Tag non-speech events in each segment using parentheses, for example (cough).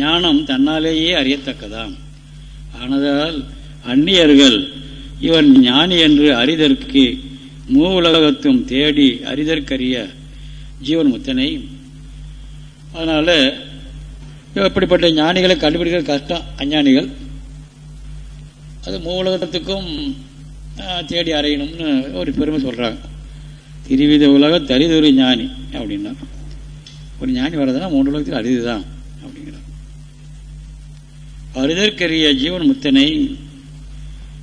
ஞானம் தன்னாலேயே அறியத்தக்கதாம். ஆனதால் அந்நியர்கள் இவன் ஞானி என்று அறிதற்கு மூ உலகத்தும் தேடி அறிதற்கரிய ஜீவன் முத்தனை அதனால் இப்படிப்பட்ட ஞானிகளை கண்டுபிடிக்கிறது கஷ்டம் அஞ்ஞானிகள். அது மூ உலகத்துக்கும் தேடி அறையணும்னு ஒரு பெருமை சொல்கிறாங்க திருவித உலக தரிதொரு ஞானி அப்படின்னா. ஒரு ஞானி வர்றதுன்னா மூன்று உலகத்துக்கு அறிது தான் அறிதற்கரிய ஜீவன் முத்தனை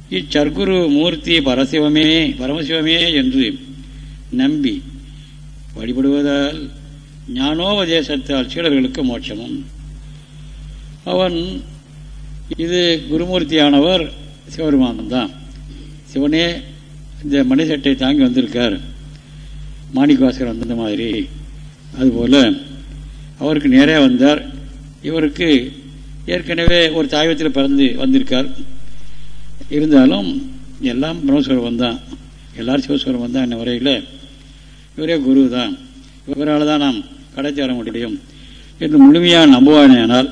இச்சர்க்குரு மூர்த்தி பரசிவமே பரமசிவமே என்று நம்பி வழிபடுவதால் ஞானோபதேசத்தால் சீடர்களுக்கு மோட்சமும். அவன் இது குருமூர்த்தியானவர் சிவபெருமானம் தான் சிவனே இந்த மணிசட்டை தாங்கி வந்திருக்கார். மாணிக்கவாசகர் வந்த மாதிரி. அதுபோல் அவருக்கு நேரே வந்தார். இவருக்கு ஏற்கனவே ஒரு தாய்வத்தில் பிறந்து வந்திருக்கார். இருந்தாலும் எல்லாம் பிரம்மஸ்வரம் தான் எல்லாரும் சிவஸ்வரம் தான் என்ன வரையில் இவரே குரு தான் இவரால் தான் நாம் கடைச்சி வர முடியும் என்று முழுமையாக நம்புவானேனால்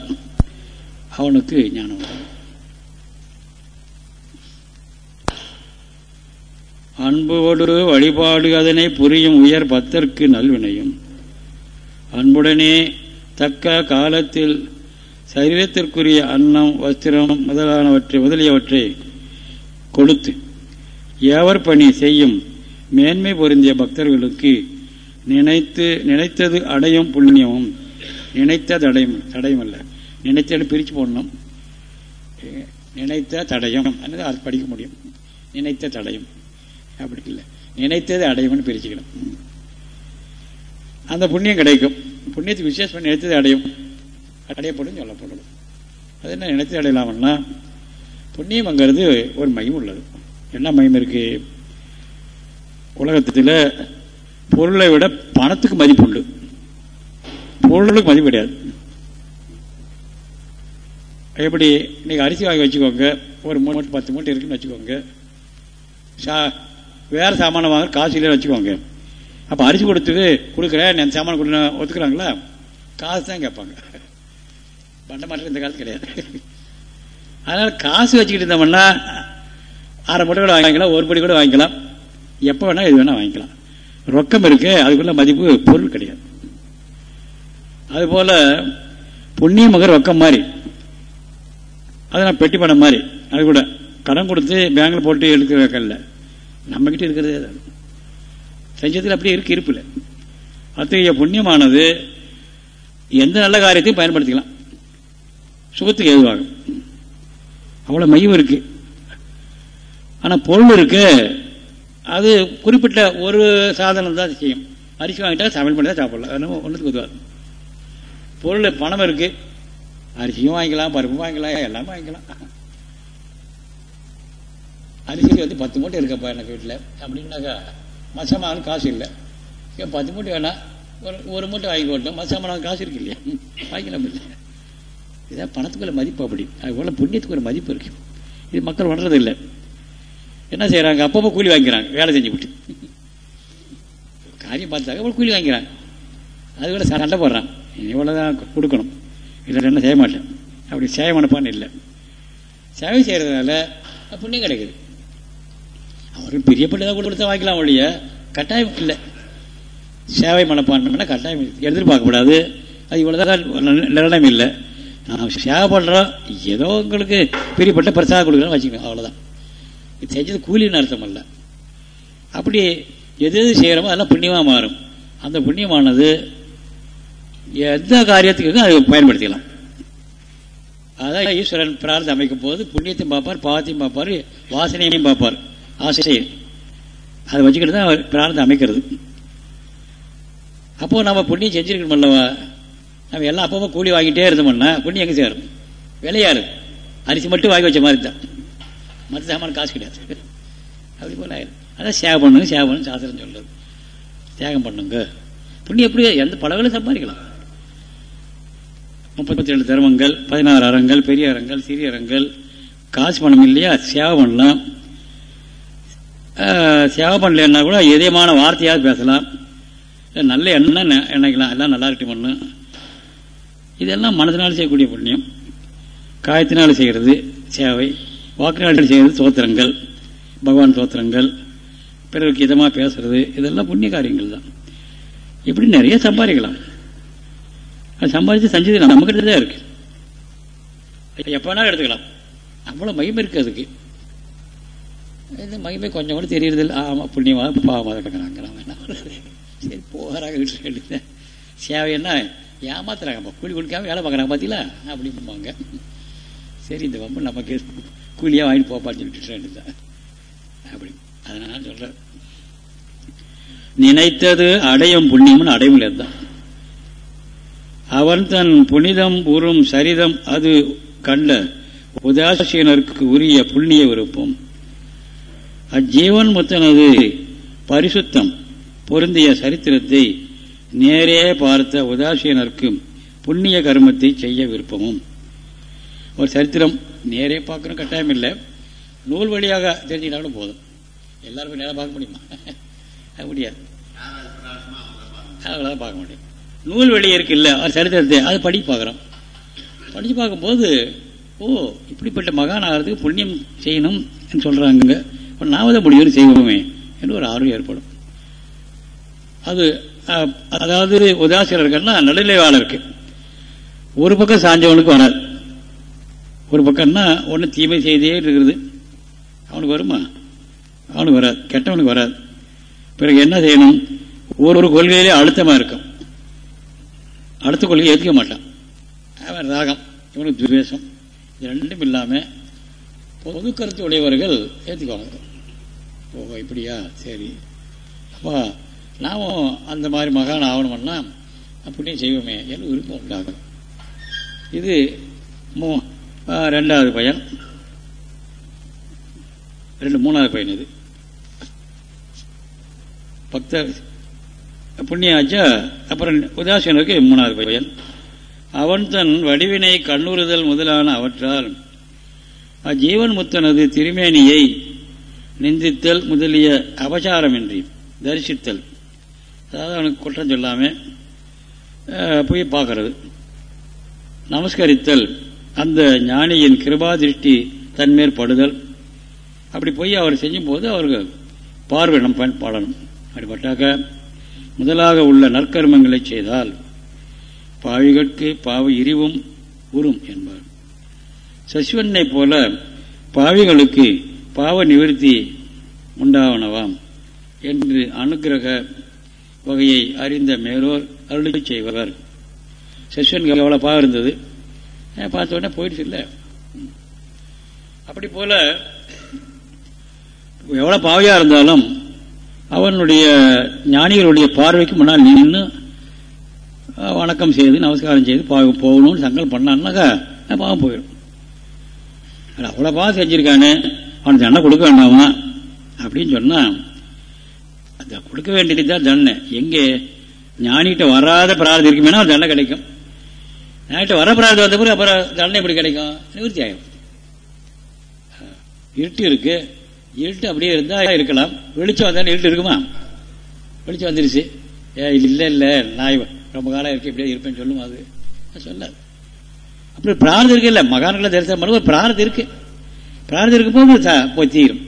அவனுக்கு ஞானம் வரும். அன்போடு வழிபாடு அதனை புரியும் உயர் பத்தற்கு நல்வினையும். அன்புடனே தக்க காலத்தில் சரீரத்திற்குரிய அன்னம் வஸ்திரம் முதலானவற்றை முதலியவற்றை கொடுத்து ஏவர் பணி செய்யும் மேன்மை பொருந்திய பக்தர்களுக்கு நினைத்து நினைத்தது அடையும் புண்ணியமும் நினைத்த தடையும் தடையும் அல்ல நினைத்தது பிரித்து போடணும். நினைத்த அல்லது அது படிக்க முடியும். நினைத்த தடையும். அப்படி இல்லை. நினைத்தது அடையும்னு பிரிச்சுக்கணும். அந்த புண்ணியம் கிடைக்கும். புண்ணியத்துக்கு விசேஷம் நினைத்தது அடையும். அடையப்படும் சொல்லப்படும் அது என்ன நினைத்து அடையலாம்னா புண்ணியம்ங்கிறது ஒரு மையம் உள்ளது. என்ன மையம் இருக்கு? உலகத்தில் பொருளை விட பணத்துக்கு மதிப்பு உண்டு. பொருளுக்கு மதிப்பு கிடையாது. எப்படி? நீங்கள் அரிசி வாங்கி வச்சுக்கோங்க. ஒரு மூணு மூட்டை பத்து மூட்டை இருக்குன்னு வச்சுக்கோங்க. சா வேறு சாமானம் வாங்க காசு இல்லைன்னு வச்சுக்கோங்க. அப்போ அரிசி கொடுத்து கொடுக்குறேன் என் சாமான் கொடுங்க ஒத்துக்கிறாங்களா காசு தான் கேட்பாங்க. பண்ட மாற்றம் இந்த காலத்து கிடையாது. அதனால் காசு வச்சுக்கிட்டு இருந்தோம்னா அரை மூட்டை கூட வாங்கிக்கலாம் ஒரு படி கூட வாங்கிக்கலாம். எப்போ வேணால் எது வேணால் வாங்கிக்கலாம். ரொக்கம் இருக்கு அதுக்குள்ள மதிப்பு பொருள் கிடையாது. அதுபோல் புண்ணிய மகர் ரொக்கம் மாதிரி. அது நான் பெட்டி பணம் மாதிரி. அது கூட கடன் கொடுத்து பேங்கில் போட்டு எடுக்கிற வைக்கல. நம்மக்கிட்ட இருக்கிறதே தான் செஞ்சத்தில் அப்படியே இருக்கு இருப்பில்லை அத்தகைய புண்ணியமானது எந்த நல்ல காரியத்தையும் பயன்படுத்திக்கலாம். சுகத்துக்கு எதுவாகும் அவ்வளோ மையம் இருக்கு. ஆனால் பொருள் இருக்கு. அது குறிப்பிட்ட ஒரு சாதனம் தான் செய்யும். அரிசி வாங்கிட்டா சமையல் பண்ணி தான் சாப்பிடலாம். ஒன்றுக்கு உதவாது பொருள் பணம் இருக்கு. அரிசியும் வாங்கிக்கலாம் பருப்பும் வாங்கிக்கலாம் எல்லாமே வாங்கிக்கலாம். அரிசி வந்து பத்து மூட்டை இருக்கப்பா எனக்கு வீட்டில் அப்படின்னாக்கா மசமான காசு இல்லை. ஏன் பத்து மூட்டை வேணாம் ஒரு ஒரு மூட்டை வாங்கி போட்டோம். மசமான காசு இருக்கு இல்லையா? வாங்கிக்கலாம் இல்லை இதான் பணத்துக்குள்ள மதிப்பு அப்படி. அதுபோல் புண்ணியத்துக்கு ஒரு மதிப்பு இருக்கு. இது மக்கள் உணர்றது இல்லை என்ன செய்கிறாங்க அப்பப்போ கூலி வாங்கிக்கிறாங்க. வேலை செஞ்சு விட்டு. காரியம் பார்த்தாக்க அப்புறம் கூலி வாங்கிக்கிறாங்க. அது கூட சண்டை போடுறான். இவ்வளோதான் கொடுக்கணும். இல்லை என்ன செய்ய மாட்டேன். அப்படி சேவை மனப்பான்னு இல்லை. சேவை செய்கிறதுனால புண்ணியம் கிடைக்குது. அவருக்கு தான் கொடுத்தா வாங்கிக்கலாம் ஒழிய கட்டாயம் இல்லை. சேவை மனப்பான்மைன்னா கட்டாயம். எதிர்பார்க்கக்கூடாது அது இவ்வளோதான் நிர்ணயம் இல்லை. நான் சேவை பண்ணுறோம் ஏதோ உங்களுக்கு பிரியப்பட்ட பிரசாதம் கொடுக்குறோம் வச்சுக்கோங்க அவ்வளோதான் இது செஞ்சது கூலின்னு அர்த்தம் அல்ல. அப்படி எது எது செய்கிறோமோ அதெல்லாம் புண்ணியமாக மாறும். அந்த புண்ணியமானது எந்த காரியத்துக்கு அதை பயன்படுத்திக்கலாம். அதான் ஈஸ்வரன் பிரார்த்தம் அமைக்கும் போது புண்ணியத்தையும் பார்ப்பார் பாவத்தையும் பார்ப்பார் வாசனையையும் பார்ப்பார். ஆசையை அதை வச்சுக்கிட்டு தான் அவர் பிரார்த்தம் அமைக்கிறது. அப்போது நம்ம புண்ணியம் செஞ்சுருக்கணும் அல்லவா? நம்ம எல்லாம் அப்பப்போ கூலி வாங்கிட்டே இருந்தோம்னா புண்ணி எங்கே சேரும்? விலையாரு. அரிசி மட்டும் வாங்கி வச்ச மாதிரி தான். மற்ற சாமான காசு கிடையாது. அப்படி போல ஆயிரும். அதான் சேவை பண்ணுங்க சேவை பண்ணு சாஸ்திரம் சொல்லுது. தியாகம் பண்ணுங்க. புண்ணியம் எப்படி? எந்த பலவிலும் சம்பாதிக்கலாம். முப்பத்தி ரெண்டு தர்மங்கள் பதினாறு அறங்கள் பெரிய அறங்கள் சிறிய அறங்கள். காசு பணம் இல்லையா? சேவை பண்ணலாம். சேவை பண்ணலன்னா கூட இதயமான வார்த்தையாவது பேசலாம். நல்ல எண்ணம் நினைக்கலாம் எல்லாம் நல்லா இருக்கட்டும் பண்ணு இதெல்லாம் மனதினால் செய்யக்கூடிய புண்ணியம். காயத்தினால் செய்கிறது சேவை. வாக்கினால் செய்கிறது தோத்திரங்கள் பகவான் தோத்திரங்கள் பிறருக்கு இதமாக பேசுறது இதெல்லாம் புண்ணிய காரியங்கள் தான். இப்படி நிறைய சம்பாதிக்கலாம். அது சம்பாதிச்சு செஞ்சது நம்மகிட்ட தான் இருக்கு. எப்போனாலும் எடுத்துக்கலாம். அவ்வளோ மகிமை இருக்கு அதுக்கு. இந்த மகிமை கொஞ்சம் கூட தெரியறது இல்லை. ஆமாம் புண்ணியமாக பாவமாக கிடக்கிறாங்க. சரி போகிறாங்க வீட்டு சேவை என்ன? ஏமாத்துறாங்கப்பா கூலி கொடுக்காம வேலை பார்க்குறாங்க பார்த்தீங்களா அப்படிம்பாங்க சரி இந்த வம்பு நமக்கு கூலியாக வாங்கிட்டு போப்பான்னு சொல்லிட்டு அப்படி. அதனால சொல்கிறேன் நினைத்தது அடையும் புண்ணியம்னு அடையும் தான் அவன் தன் புனிதம் உறும் சரிதம் அது கண்ட உதாசீனருக்கு உரிய புண்ணிய விருப்பம். அஜீவன் முத்தனது பரிசுத்தம் பொருந்திய சரித்திரத்தை நேரே பார்த்த உதாசீனருக்கு புண்ணிய கர்மத்தை செய்ய விருப்பமும். ஒரு சரித்திரம் நேரே பார்க்கணும் கட்டாயம் இல்லை. நூல் வழியாக தெரிஞ்சுக்கிட்டாலும் போதும். எல்லாருக்கும் நேரம் பார்க்க முடியுமா? அது முடியாது. அவ்வளோதான் பார்க்க முடியும். நூல் வழி இருக்குல்ல அது சரித்திரத்தை அதை படி பார்க்குறோம். படித்து பார்க்கும்போது ஓ இப்படிப்பட்ட மகான் ஆகிறதுக்கு புண்ணியம் செய்யணும் சொல்கிறாங்க நாம முடியும் செய்வோமே என்று ஒரு ஆர்வம் ஏற்படும். அது அதாவது உதாசீனர்கள்னா நடுநிலைவாளருக்கு ஒரு பக்கம் சாஞ்சவனுக்கு வராது ஒரு பக்கம்னா ஒன்று தீமை செய்தே இருக்கிறது. அவனுக்கு வருமா? அவனுக்கு வராது. கெட்டவனுக்கு வராது. பிறகு என்ன செய்யணும்? ஒரு ஒரு கொள்கையிலே அழுத்தமாக இருக்கும். அடுத்த கொள்கையை ஏற்றுக்க மாட்டான். அவன் ராகம் இவனுக்கு துவேஷம். இது ரெண்டும் இல்லாமல் பொது கருத்து உடையவர்கள் ஏற்றுக்குவாங்க ஓ இப்படியா? சரி. அப்போ நாமும் அந்த மாதிரி மகான் ஆகணும்னா அப்படியே செய்வோமே. என்று விருப்பம் உண்டாகும். இது மூ ரெண்டாவது பையன். ரெண்டு மூணாவது பையன் இது. பக்த புண்ணியாச்சா அப்புறம் உதாசீனருக்கு மூணாவது பையன். அவன் தன் வடிவினை கண்ணுறுதல் முதலான அவற்றால் அஜீவன் முத்தனது திருமேனியை நிந்தித்தல் முதலிய அபசாரமின்றி தரிசித்தல். அதாவது அவனுக்கு குற்றம் சொல்லாமல் போய் பார்க்கறது. நமஸ்கரித்தல் அந்த ஞானியின் கிருபா திருஷ்டி அப்படி போய் அவர் செய்யும் போது அவருக்கு பார்வை நம்ம பயன்பாடணும் அப்படிப்பட்டாக்க முதலாக உள்ள நற்கர்மங்களை செய்தால் பாவிகளுக்கு பாவ இரிவும் உறும் என்பார். சசிவனை போல பாவிகளுக்கு பாவ நிவர்த்தி உண்டாவனவாம் என்று அனுகிரக வகையை அறிந்த மேலோர் அருளை செய்வர். செஷன் எவ்வளோ பாக இருந்தது? பார்த்த உடனே போயிடுச்சு இல்லை. அப்படி போல எவ்வளோ பாவையாக இருந்தாலும் அவனுடைய ஞானிகளுடைய பார்வைக்கு முன்னால் நின்று வணக்கம் செய்து நமஸ்காரம் செய்து போகணும்னு சங்கல் பண்ணான்னாக்கா பாவம் போயிடும். அவ்வளோ பாவம் செஞ்சுருக்கானே அவனுக்கு தண்டனை கொடுக்க வேண்டாமா? அப்படின்னு சொன்னால் கொடுக்க வேண்டியது தான் தண்டனை. எங்கே? ஞானிகிட்ட வராத பிரார்த்தம் இருக்குமேனா தண்டனை கிடைக்கும். ஞானிகிட்ட வர பிரார்த்தம் வந்த பிறகு அப்புறம் தண்டனை எப்படி கிடைக்கும்? நிவர்த்தி ஆகும் இருட்டு இருக்கு. இருட்டு அப்படியே இருந்தால் இருக்கலாம். வெளிச்சம் வந்தாலும் இருட்டு இருக்குமா? வெளிச்சம் வந்துருச்சு. ஏ இல்லை இல்லை நான் ரொம்ப காலம் இருக்கு. இப்படியே இருப்பேன்னு சொல்லும் அது? சொல்லாது. அப்படி பிரார்த்தம் இருக்கு இல்லை? மகான்களை தரிசனம் பண்ண ஒரு பிரார்த்தம் இருக்கு. பிரார்த்தம் இருக்கும்போது போய் தீரும்.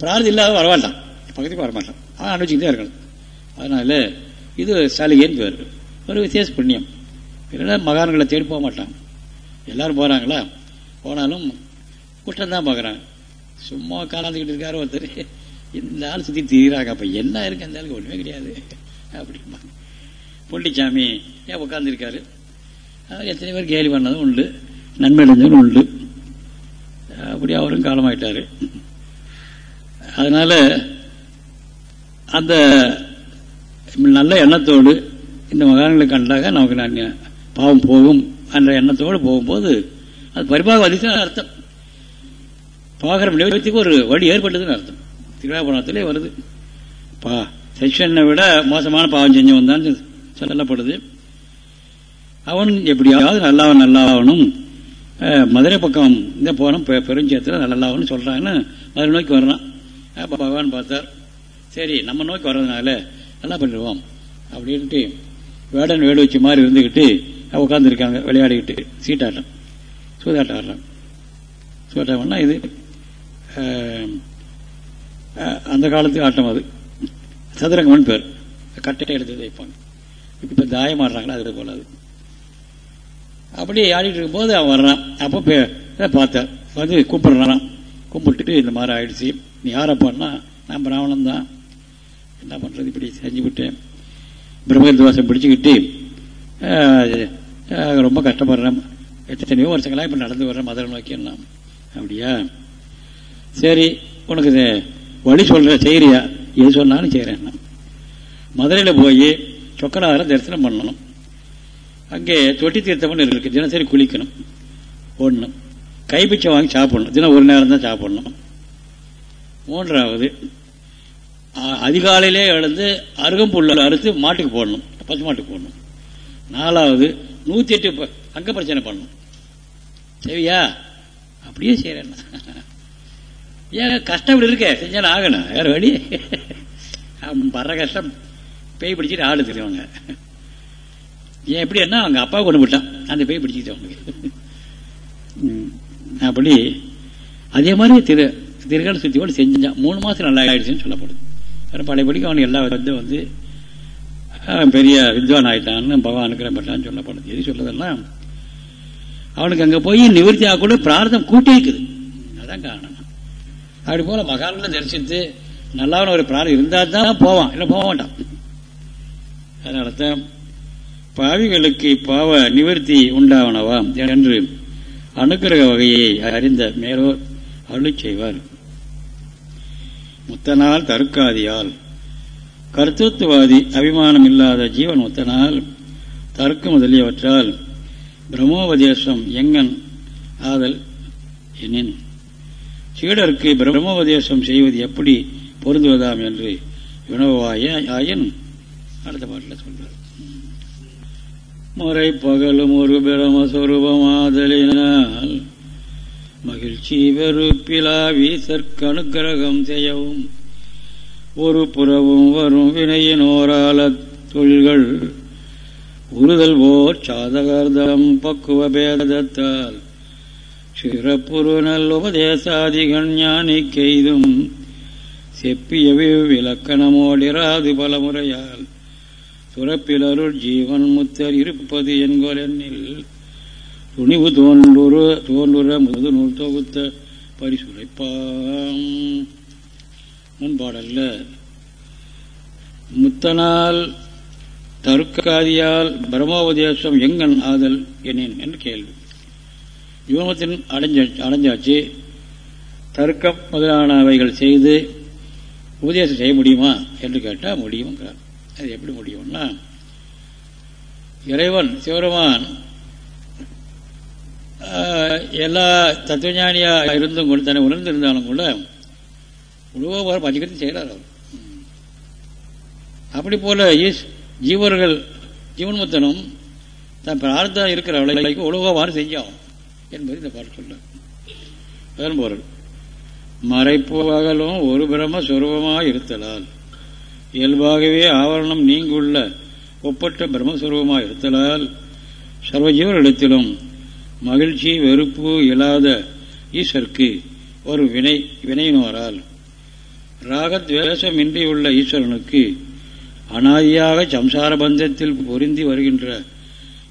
பிரார்த்தம் இல்லாத வரவாட்டான் பக்கத்துக்கு வரமாட்டான் அதை அனுபவிச்சுட்டு தான் இருக்கணும். அதனால இது சலுகைன்னு பேர் ஒரு விசேஷ புண்ணியம். இல்லைன்னா மகான்களை தேடி போக மாட்டான் எல்லாரும் போறாங்களா? போனாலும் குற்றம் தான் பார்க்குறாங்க. சும்மா காலாந்துக்கிட்டு இருக்காரு ஒருத்தர். இந்த ஆள் சுற்றி திரிகிறாங்க அப்போ என்ன இருக்கு? அந்த ஆளுக்கு ஒன்றுமே கிடையாது. அப்படிமா பொண்டிச்சாமி ஏன் உட்காந்துருக்காரு எத்தனை பேர் கேலி பண்ணதும் உண்டு. நன்மை அடைஞ்சதும் உண்டு. அப்படி அவரும் காலமாயிட்டார். அதனால அந்த நல்ல எண்ணத்தோடு இந்த மகான்களை கண்டாக நமக்கு நான் பாவம் போகும் என்ற எண்ணத்தோடு போகும்போது அது பரிபாக அதிசயம் அர்த்தம். பாகரம் நிவர்த்திக்கு ஒரு வழி ஏற்பட்டதுன்னு அர்த்தம். திருவிழாபுரத்திலே வருது. பா செக்ஷனை விட மோசமான பாவம் செஞ்சவன் தான் சொல்லப்படுது. அவன் எப்படியாவது நல்லாவன் நல்லாவனும் மதுரை பக்கம் இந்த போனோம் பெருஞ்சேத்தில் நல்லாவன்னு சொல்றாங்கன்னு மதுரை நோக்கி வர்றான். பகவான் பார்த்தார். சரி நம்ம நோக்கி வர்றதுனால நல்லா பண்ணிடுவோம் அப்படின்ட்டு வேடன் வேடு வச்சு மாதிரி இருந்துக்கிட்டு உட்காந்துருக்காங்க விளையாடிக்கிட்டு சீட்டாட்டம் சூதாட்டம் ஆடுறான் சூதாட்டம்னா இது அந்த காலத்து ஆட்டம் அது. சதுரங்கம்னு பேர். கட்டையை எடுத்து வைப்பாங்க இப்போ தாயம் ஆடுறாங்களா அது போல அது. அப்படியே ஆடிட்டு இருக்கும்போது அவன் வர்றான். அப்போ பார்த்தார். வந்து கூப்பிடுறான். கும்பிட்டுட்டு இந்த மாதிரி ஆயிடுச்சு. நீ யாரப்பான்னா நான் பிராமணன் தான் என்ன பண்ணுறது இப்படி செஞ்சு விட்டேன். பிரம்மகந்த வாசம் பிடிச்சிக்கிட்டு ரொம்ப கஷ்டப்படுறேன். எத்தனையோ வருஷங்களா இப்போ நடந்து வர்றேன் மதுரை நோக்கி எல்லாம். அப்படியா? சரி உனக்கு இது வழி சொல்ற செய்யறியா? எது சொன்னாலும் செய்கிறேன் மதுரையில் போய் சொக்கநாதரை தரிசனம் பண்ணணும். அங்கே தொட்டி தீர்த்தம்னு இருக்கு. தினசரி குளிக்கணும். ஒன்று கைப்பிச்சை வாங்கி சாப்பிடணும். தினம் ஒரு நேரம் தான் சாப்பிடணும். மூன்றாவது அதிகாலையிலே எழுந்து அருகம்புள்ள அறுத்து மாட்டுக்கு போடணும். பசு மாட்டுக்கு போடணும். நாலாவது நூற்றி எட்டு அங்க பிரச்சனை பண்ணணும். சரியா? அப்படியே செய்கிறேன் ஏன் கஷ்டம் இப்படி இருக்கே? செஞ்சாலும் ஆகணும். வேற வழி? அவன் கஷ்டம். பேய் பிடிச்சிட்டு ஆளு தெரியுவாங்க ஏன் எப்படி என்ன? அவங்க அப்பா கொண்டு விட்டான் அந்த பேய் பிடிச்சிக்கிட்டு அவங்க. ம். அப்படி. அதே மாதிரி திரு திருக்கண சுத்தியோடு செஞ்சான். மூணு மாசம் நல்லா ஆயிடுச்சுன்னு சொல்லப்படுது. பழையபடிக்கு அவன் எல்லா வந்து வந்து பெரிய வித்வான் ஆயிட்டான்னு பகவான் அனுக்கிரம் பட்டான்னு சொல்லப்படுது எது சொல்லதெல்லாம் அவனுக்கு அங்கே போய் நிவர்த்தி ஆகக்கூட கூட பிரார்த்தம் கூட்டி இருக்குது அதான் காரணம். அப்படி போல மகான்களை தரிசித்து நல்லாவன ஒரு பிரார்த்தம் இருந்தால் தான் போவான். இல்லை போக மாட்டான். அதனால தான் பாவிகளுக்கு பாவ நிவர்த்தி உண்டாவனவாம் என்று அனுக்கிரக வகையை அறிந்த மேலோர் அருளிச் செய்வார். முத்தனால் தர்க்காதியால் கர்த்தத்துவாதி அபிமானம் இல்லாத ஜீவன் முத்தனால் தர்க்க முதலியவற்றால் பிரம்மோபதேசம் எங்கன் ஆதல் எனின். சீடருக்கு பிரம்மோபதேசம் செய்வது எப்படி பொருந்துவதாம் என்று வினவாய ஆயின் அடுத்த பாட்டில் சொல்றார். முறை பகலும் ஒரு பிரமஸ்வரூபமாதலினால் மகிழ்ச்சி வெறுப்பிலாவி வீசற்கனுக்கிரகம் செய்யவும். ஒரு புறவும் வரும் வினையின் ஓரால தொழில்கள். உறுதல் போர் சாதகர்தம் பக்குவ பேதத்தால். சிறப்புரு நல் உபதேசாதிகன் ஞானிக்கெய்தும் செப்பியவி விலக்கணமோடிராது பலமுறையால். துறப்பிலருள் ஜீவன் முத்தர் இருப்பது என்கொலென்னில். துணிவு தோன்றுற தோன்றுற முது நூல் தொகுத்த பரிசுரைப்பாம். முன்பாடல்ல முத்தனால் தருக்காதியால் பிரம்மோபதேசம் எங்கன் ஆதல் எனேன் என்று கேள்வி. யோகத்தின் அடைஞ்ச அடைஞ்சாச்சு. தர்க்கம் முதலானவைகள் செய்து உபதேசம் செய்ய முடியுமா என்று கேட்டால் முடியுங்கிறார் அது எப்படி முடியும்னா இறைவன் சிவருமான் எல்லா தத்துவஞானியா இருந்தும் கூட தன்னை உணர்ந்திருந்தாலும் கூட உழுவ பஞ்சகத்தை செய்கிறார் அவர். அப்படி போல ஈஸ் ஜீவர்கள் ஜீவன்முத்தனும் தன் பிரார்த்தம் இருக்கிற அவளைக்கு உலகவாறு செஞ்சாகும் என்பது இந்த பாட்டு சொல்ல அதன் பொருள் ஒரு பிரம சுரூபமாக இருத்தலால் இயல்பாகவே ஆவரணம் நீங்குள்ள ஒப்பற்ற பிரம்மஸ்வரூபமாக இருத்தலால் சர்வ ஜீவர்களிடத்திலும் மகிழ்ச்சி வெறுப்பு இல்லாத ஈஸ்வருக்கு ஒரு வினை வினையினோரால். ராகத்வேஷமின்றி உள்ள ஈஸ்வரனுக்கு அனாதியாக சம்சார பந்தத்தில் பொருந்தி வருகின்ற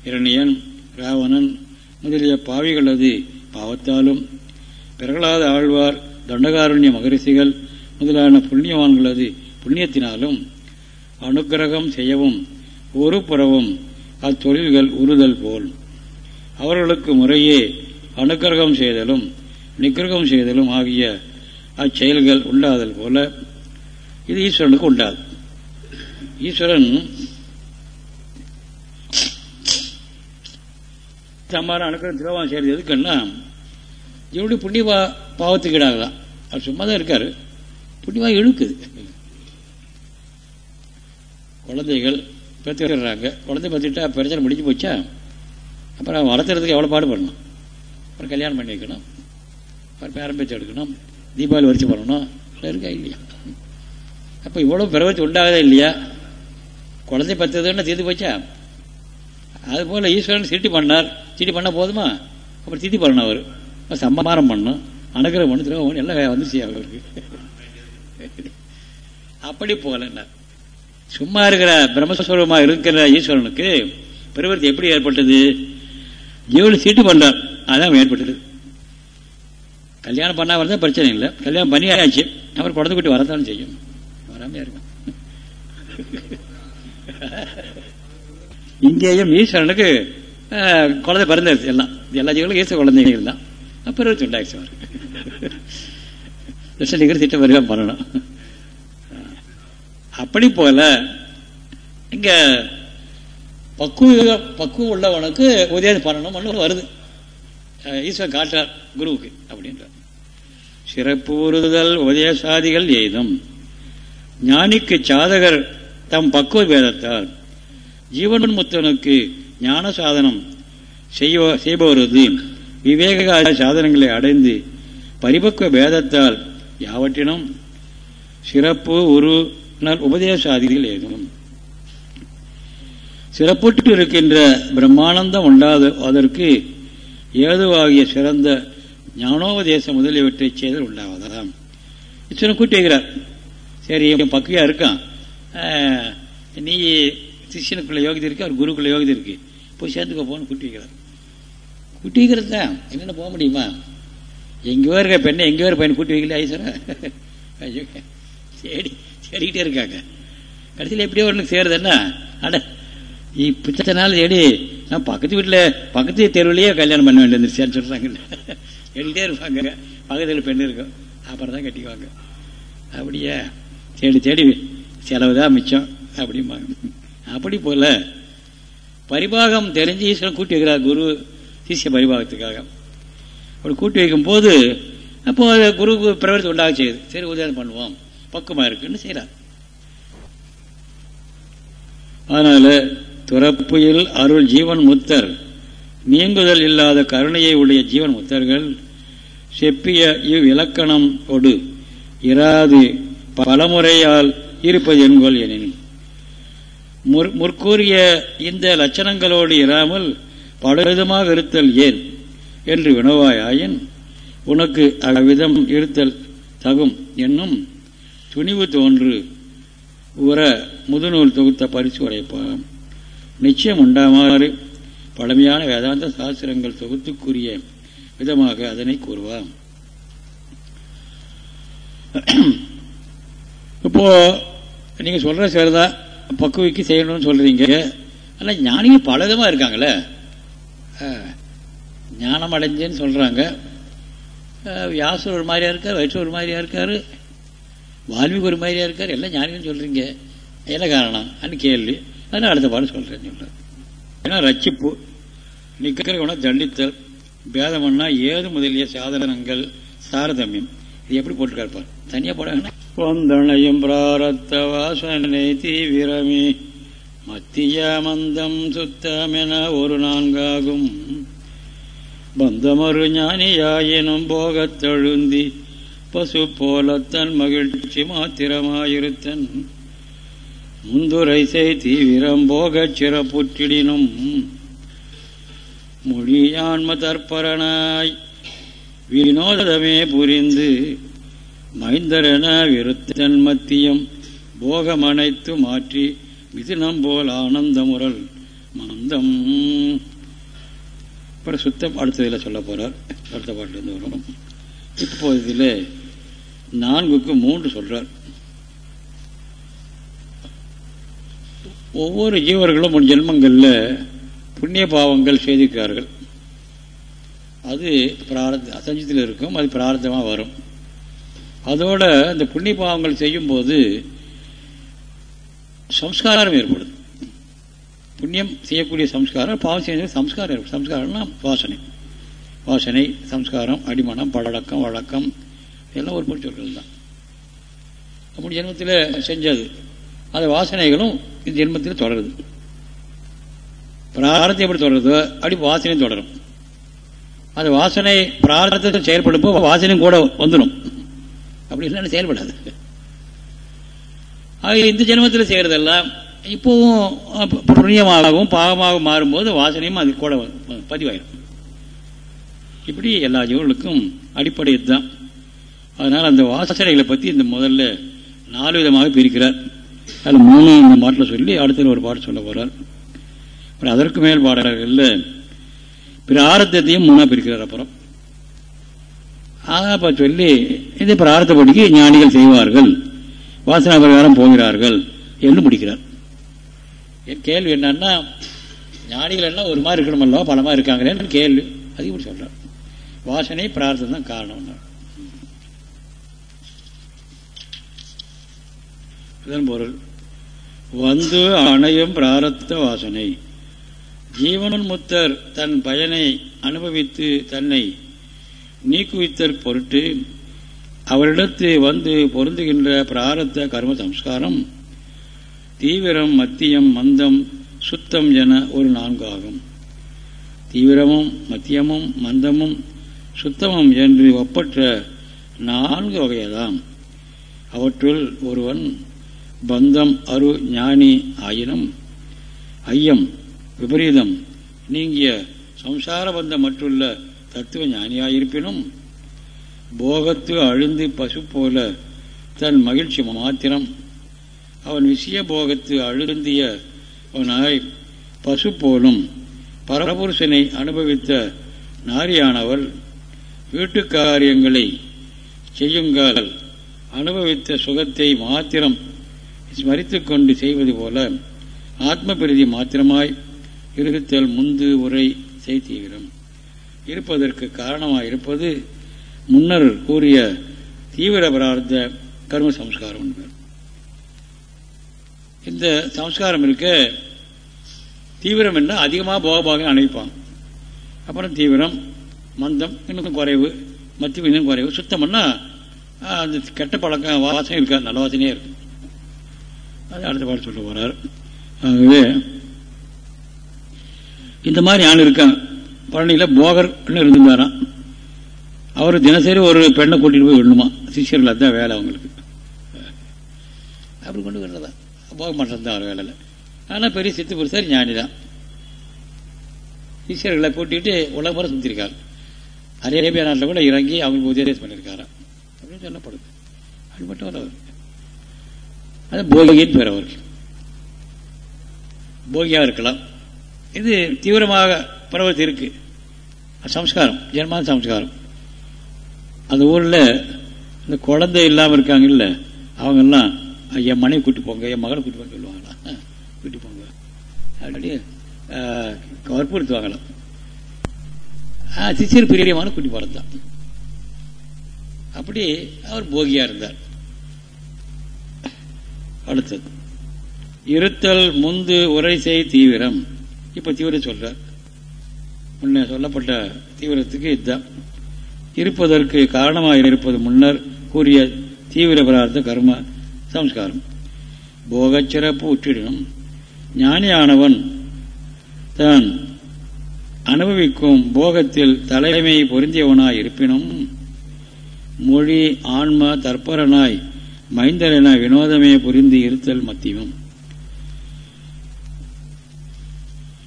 இரணியன் ராவணன் முதலிய பாவிகளது பாவத்தாலும் பிரகலாத ஆழ்வார் தண்டகாருண்ய மகரிஷிகள் முதலான புண்ணியவான்களது புண்ணியத்தினாலும் அனுக்கிரகம் செய்யவும் ஒரு புறவும் அத்தொழில்கள் உறுதல் போல். அவர்களுக்கு முறையே அனுக்கிரகம் செய்தலும் நிக்கிரகம் செய்தலும் ஆகிய அச்செயல்கள் உண்டாதல் போல இது ஈஸ்வரனுக்கு உண்டாது. ஈஸ்வரன் சம்பாரம் அனுக்கிறம் திரோகம் செய்யறது எதுக்குன்னா இவருடைய புண்ணிய பா பாவத்துக்கீடாக தான் அவர் சும்மா தான் இருக்காரு. புண்ணியமாக இழுக்குது. குழந்தைகள் பெற்றுறாங்க குழந்தை பெற்றுட்டா பிரச்சனை முடிஞ்சு போச்சா? அப்புறம் வளர்த்துறதுக்கு எவ்வளோ பாடுபடணும்? அப்புறம் கல்யாணம் பண்ணி வைக்கணும். அப்புறம் பேரம் பேச்சு எடுக்கணும். தீபாவளி வரிச்சு பண்ணணும் இல்லை இருக்கா இல்லையா? அப்போ இவ்வளோ பிரவச்சு உண்டாகதா இல்லையா? குழந்தை பெற்றதுன்னா தீர்த்து போச்சா? அதுபோல் ஈஸ்வரன் சிட்டி பண்ணார். சிட்டி பண்ணால் போதுமா? அப்புறம் திட்டி பண்ணணும் அவர். சம்மாரம் பண்ணும் அனுகிரகம் பண்ணு திரும்ப எல்லாம் வந்துச்சு அவருக்கு. அப்படி போகலன்னா சும்மா இருக்கிற பிரம்மஸ்வரூபமாக இருக்கிற ஈஸ்வரனுக்கு பிரவர்த்தி எப்படி ஏற்பட்டது? ஜீவன் சீட்டு பண்றார் அதான் ஏற்பட்டது. கல்யாணம் பண்ணா வரதான் பிரச்சனை இல்லை. கல்யாணம் பண்ணி ஆச்சு அவர் குழந்தை குட்டி வரத்தான் செய்யும். வராமையா இருக்கும். இங்கேயும் ஈஸ்வரனுக்கு குழந்தை பிறந்தாச்சு எல்லாம். எல்லா ஜீவர்களும் ஈஸ்வர குழந்தைகள் தான் அப்புறம் உண்டாயிடுச்சு அவர். லட்சம் திட்டம் வருவா பண்ணணும். அப்படி போல இங்கே பக்குவ பக்குவம் உள்ளவனுக்கு உதயம் பண்ணணும் வருது. ஈஸ்வரன் காட்டுறார் குருவுக்கு அப்படின்றார். சிறப்பூறுதல் உதயசாதிகள் எய்தும். ஞானிக்கு சாதகர் தம் பக்குவ வேதத்தால் ஜீவன் முத்தனுக்கு ஞான சாதனம் செய்பவரது விவேக சாதனங்களை அடைந்து பரிபக்குவ வேதத்தால் யாவற்றினும் சிறப்பு உரு உபதேசாதிகள் ஏதும் சிறப்புட்டு இருக்கின்ற பிரம்மானந்தம் உண்டாது அதற்கு ஏதுவாகிய சிறந்த ஞானோபதேசம் முதலியவற்றை செய்தல் உண்டாவதாம். இச்சனை கூட்டிக்கிறார் சரி பக்குவியா இருக்கான். நீ சிஷியனுக்குள்ள யோகிதை இருக்கு அவர் குருக்குள்ள யோகிதை இருக்கு. போய் சேர்ந்துக்க போன்னு கூட்டி வைக்கிறார். தான். என்னென்ன போக முடியுமா? எங்கேயோ இருக்க பெண்ணை எங்கேயோ ஒரு பையன் கூட்டி வைக்கல ஐஸ்வரா சரி சரிக்கிட்டே இருக்காங்க. கடைசியில் எப்படியோ ஒன்று சேருதுன்னா அட பிச்சை நாள் தேடி நான் பக்கத்து வீட்டில் பக்கத்து தெருவிலேயே கல்யாணம் பண்ண வேண்டியது சொல்கிறாங்க தேடிட்டே இருப்பாங்க பக்கத்தில் பெண் இருக்கும் அப்புறம் தான் கட்டிக்குவாங்க அப்படியே தேடி தேடி செலவு தான் மிச்சம் அப்படிம்பாங்க அப்படி போல் பரிபாகம் தெரிஞ்சு ஈஸ்வரன் கூட்டி வைக்கிறார் குரு சிஷிய பரிபாகத்துக்காக அப்படி கூட்டி வைக்கும் போது அப்போ குரு பிரவர்த்தி உண்டாக செய்யுது சரி உதயம் பண்ணுவோம் பக்குமா இருக்குன்னு செய்கிறார் அதனால் துறப்புயில் அருள் ஜீவன் முத்தர். நீங்குதல் இல்லாத கருணையை உடைய ஜீவன் முத்தர்கள் செப்பிய இவ் இலக்கணம் ஒடு இராது பலமுறையால் இருப்பது என்கொள் எனினும். முற்கூறிய இந்த லட்சணங்களோடு இராமல் பலவிதமாக இருத்தல் ஏன்? என்று வினவாயாயின் உனக்கு அவ்விதம் இருத்தல் தகும் என்னும் துணிவு தோன்று உற முதுநூல் தொகுத்த பரிசு உரைப்பான் நிச்சயம் உண்டாமாறு பழமையான வேதாந்த சாஸ்திரங்கள் தொகுத்துக்குரிய விதமாக அதனை கூறுவாம் இப்போ நீங்க சொல்ற சரிதான் பக்குவிக்கு செய்யணும்னு சொல்றீங்க. ஆனா ஞானிகள் பல விதமா இருக்காங்களே ஞானம் அடைஞ்சேன்னு சொல்றாங்க. வியாசர் ஒரு மாதிரியா இருக்கார் வயிற்று ஒரு மாதிரியா இருக்காரு வால்மீகி ஒரு மாதிரியா இருக்கார் எல்லாம் ஞானிகள் சொல்றீங்க. என்ன காரணம்? அன்னு கேள்வி. அதனால் அடுத்த பாடம் சொல்கிறேன் ஏன்னா ரச்சிப்பு நிக்கிற தண்டித்தல் பேதம்னா ஏது முதலிய சாதனங்கள் சாரதமியம். இது எப்படி போட்டுருக்காருப்பார் தனியா போட பொந்தனையும் பிராரத்த வாசனை தீவிரமே. மத்திய மந்தம் சுத்தமென ஒரு நான்காகும். பந்தமரு ஞானியாயினும் போகத்தழுந்தி பசு போலத்தன் மகிழ்ச்சி மாத்திரமாயிருத்தன். முந்துரை செய் தீவிரம் போகச் சிறப்புற்றிடினும் மொழியான்ம தற்பரனாய் வினோதமே புரிந்து மைந்தரன விருத்தன் மத்தியம் போகமனைத்து மாற்றி மிதுனம் போல் ஆனந்தமுரல் மந்தம். அப்புறம் சுத்தம் அடுத்ததில் சொல்ல போகிறார் அடுத்த பாட்டிலிருந்து வரும். இப்போ இதில் நான்குக்கு மூன்று சொல்கிறார் ஒவ்வொரு ஜீவர்களும் முன் ஜென்மங்களில் புண்ணிய பாவங்கள் செய்திருக்கிறார்கள் அது பிரார்த்த அசஞ்சத்தில் இருக்கும் அது பிரார்த்தமாக வரும். அதோட இந்த புண்ணிய பாவங்கள் செய்யும்போது சம்ஸ்காரம் ஏற்படுது. புண்ணியம் செய்யக்கூடிய சம்ஸ்காரம் பாவம் செய்ய சம்ஸ்காரம் ஏற்படும் சம்ஸ்காரம்னா வாசனை. வாசனை சம்ஸ்காரம் அடிமானம் பழக்கம் வழக்கம் எல்லாம் ஒரு பொருள் சொற்கள் தான் அப்படி ஜென்மத்தில் செஞ்சது. அந்த வாசனைகளும் இந்த ஜென்மத்தில் தொடருது. பிராரத்தை எப்படி தொடருதோ அப்படி வாசனையும் தொடரும். அந்த வாசனை பிரார்த்தத்தை செயல்படும் போது வாசனையும் கூட வந்துடும். அப்படி இல்லைன்னு செயல்படாது. ஆக இந்த ஜென்மத்தில் செய்கிறதெல்லாம் இப்போவும் புண்ணியமாகவும் பாவமாக மாறும்போது வாசனையும் அது கூட பதிவாயிடும் இப்படி எல்லா ஜீவர்களுக்கும் அடிப்படை இதுதான் அதனால் அந்த வாசனைகளை பற்றி இந்த முதல்ல நாலு விதமாக பிரிக்கிறார். அதில் மூணு இந்த பாட்டில் சொல்லி அடுத்த ஒரு பாட்டு சொல்ல போகிறார் அப்புறம் அதற்கு மேல் பாடல்களில் பிரார்த்தத்தையும் மூணாக பிரிக்கிறார் அப்புறம். அப்போ சொல்லி இது பிரார்த்தப்படிக்கு ஞானிகள் செய்வார்கள். வாசனா பிரகாரம் போகிறார்கள் என்று முடிக்கிறார். என் கேள்வி என்னன்னா ஞானிகள் எல்லாம் ஒரு மாதிரி இருக்கணுமல்லவா? பலமாக இருக்காங்களேன்னு கேள்வி. அது இப்படி சொல்கிறார் வாசனை பிரார்த்தம் தான் காரணம் இதன் பொருள் வந்து அணையும் பிராரத்த வாசனை. ஜீவனன் முத்தர் தன் பயனை அனுபவித்து தன்னை நீக்குவித்தற் பொருட்டு அவரிடத்து வந்து பொருந்துகின்ற பிராரத்த கர்ம சம்ஸ்காரம் தீவிரம் மத்தியம் மந்தம் சுத்தம் என ஒரு நான்கு ஆகும் தீவிரமும் மத்தியமும் மந்தமும் சுத்தமும் என்று ஒப்பற்ற நான்கு வகையதாம் அவற்றுள் ஒருவன் பந்தம் அரு ஞானி ஆயினும் ஐயம் விபரீதம் நீங்கிய சம்சார பந்தம் மற்றுள்ள தத்துவ ஞானியாயிருப்பினும் போகத்து அழுந்து பசு போல தன் மகிழ்ச்சி மாத்திரம். அவன் விஷய போகத்து அழுந்திய அவனாய் பசு போலும் பரபுருஷனை அனுபவித்த நாரியானவள் வீட்டு காரியங்களை செய்யுங்கள் அனுபவித்த சுகத்தை மாத்திரம் ஸ்மரித்துக் கொண்டு செய்வது போல ஆத்ம பிரதி மாத்திரமாய் இருத்தல் முந்து உரை செய்தீவிரம் இருப்பதற்கு காரணமாக இருப்பது முன்னர் கூறிய தீவிர பிரார்த்த கர்ம சம்ஸ்காரம் என்பது. இந்த சம்ஸ்காரம் இருக்க தீவிரம் என்ன? அதிகமாக போகபாக அணைப்பான். அப்புறம் தீவிரம் மந்தம் இன்னும் குறைவு மத்தியம் இன்னும் குறைவு. சுத்தம்னா அந்த கெட்ட பழக்கம் வாசனை இருக்காது நல்ல வாசனையே இருக்கும். அது அடுத்த பாட்டு சொல்ல போறார்? ஆகவே இந்த மாதிரி ஆள் இருக்காங்க. பழனியில் போகர்னு இருந்திருந்தாராம் அவர் தினசரி ஒரு பெண்ணை கூட்டிட்டு போய் விடணுமா? சிஷியர்கள் அதுதான் வேலை அவங்களுக்கு. அப்படி கொண்டு வரதான் போக மாட்டது தான் அவர் வேலையில் ஆனால் பெரிய சித்து புருஷர் ஞானி தான் சிஷியர்களை கூட்டிட்டு உலகம் சுற்றிருக்காரு அரேபியா நாட்டில் கூட இறங்கி அவங்களுக்கு உதவி பண்ணியிருக்காராம். அப்படின்னு சொல்லப்படுது. அப்படிப்பட்டவர் அவர். அது போகியின் பேர் அவருக்கு போகியாக இருக்கலாம். இது தீவிரமாக பரவத்து இருக்கு. சம்ஸ்காரம் ஜென்மான சம்ஸ்காரம். அந்த ஊரில் இந்த குழந்தை இல்லாமல் இருக்காங்க இல்லை அவங்கெல்லாம் என் மனைவி கூட்டி போங்க என் மகளை கூட்டி போங்க சொல்லுவாங்களா கூட்டி போங்க. அப்படி வற்புறுத்துவாங்களாம் சிசிறு பிரியமான கூட்டி போகிறது தான் அப்படி அவர் போகியா இருந்தார். அடுத்தது. இருத்தல் முந்து உரை செய் தீவிரம். இப்போ தீவிரம் சொல்றார். முன்னே சொல்லப்பட்ட தீவிரத்துக்கு இதுதான். இருப்பதற்கு காரணமாக இருப்பது முன்னர் கூறிய தீவிர பிரார்த்த கர்ம சம்ஸ்காரம். போகச்சிறப்பு உற்றிடணும். ஞானியானவன் தான் அனுபவிக்கும் போகத்தில் தலைமை பொருந்தியவனாய் இருப்பினும் மொழி ஆன்ம தற்பரனாய் மைந்தரென வினோதமே புரிந்து இருத்தல் மத்தியும்.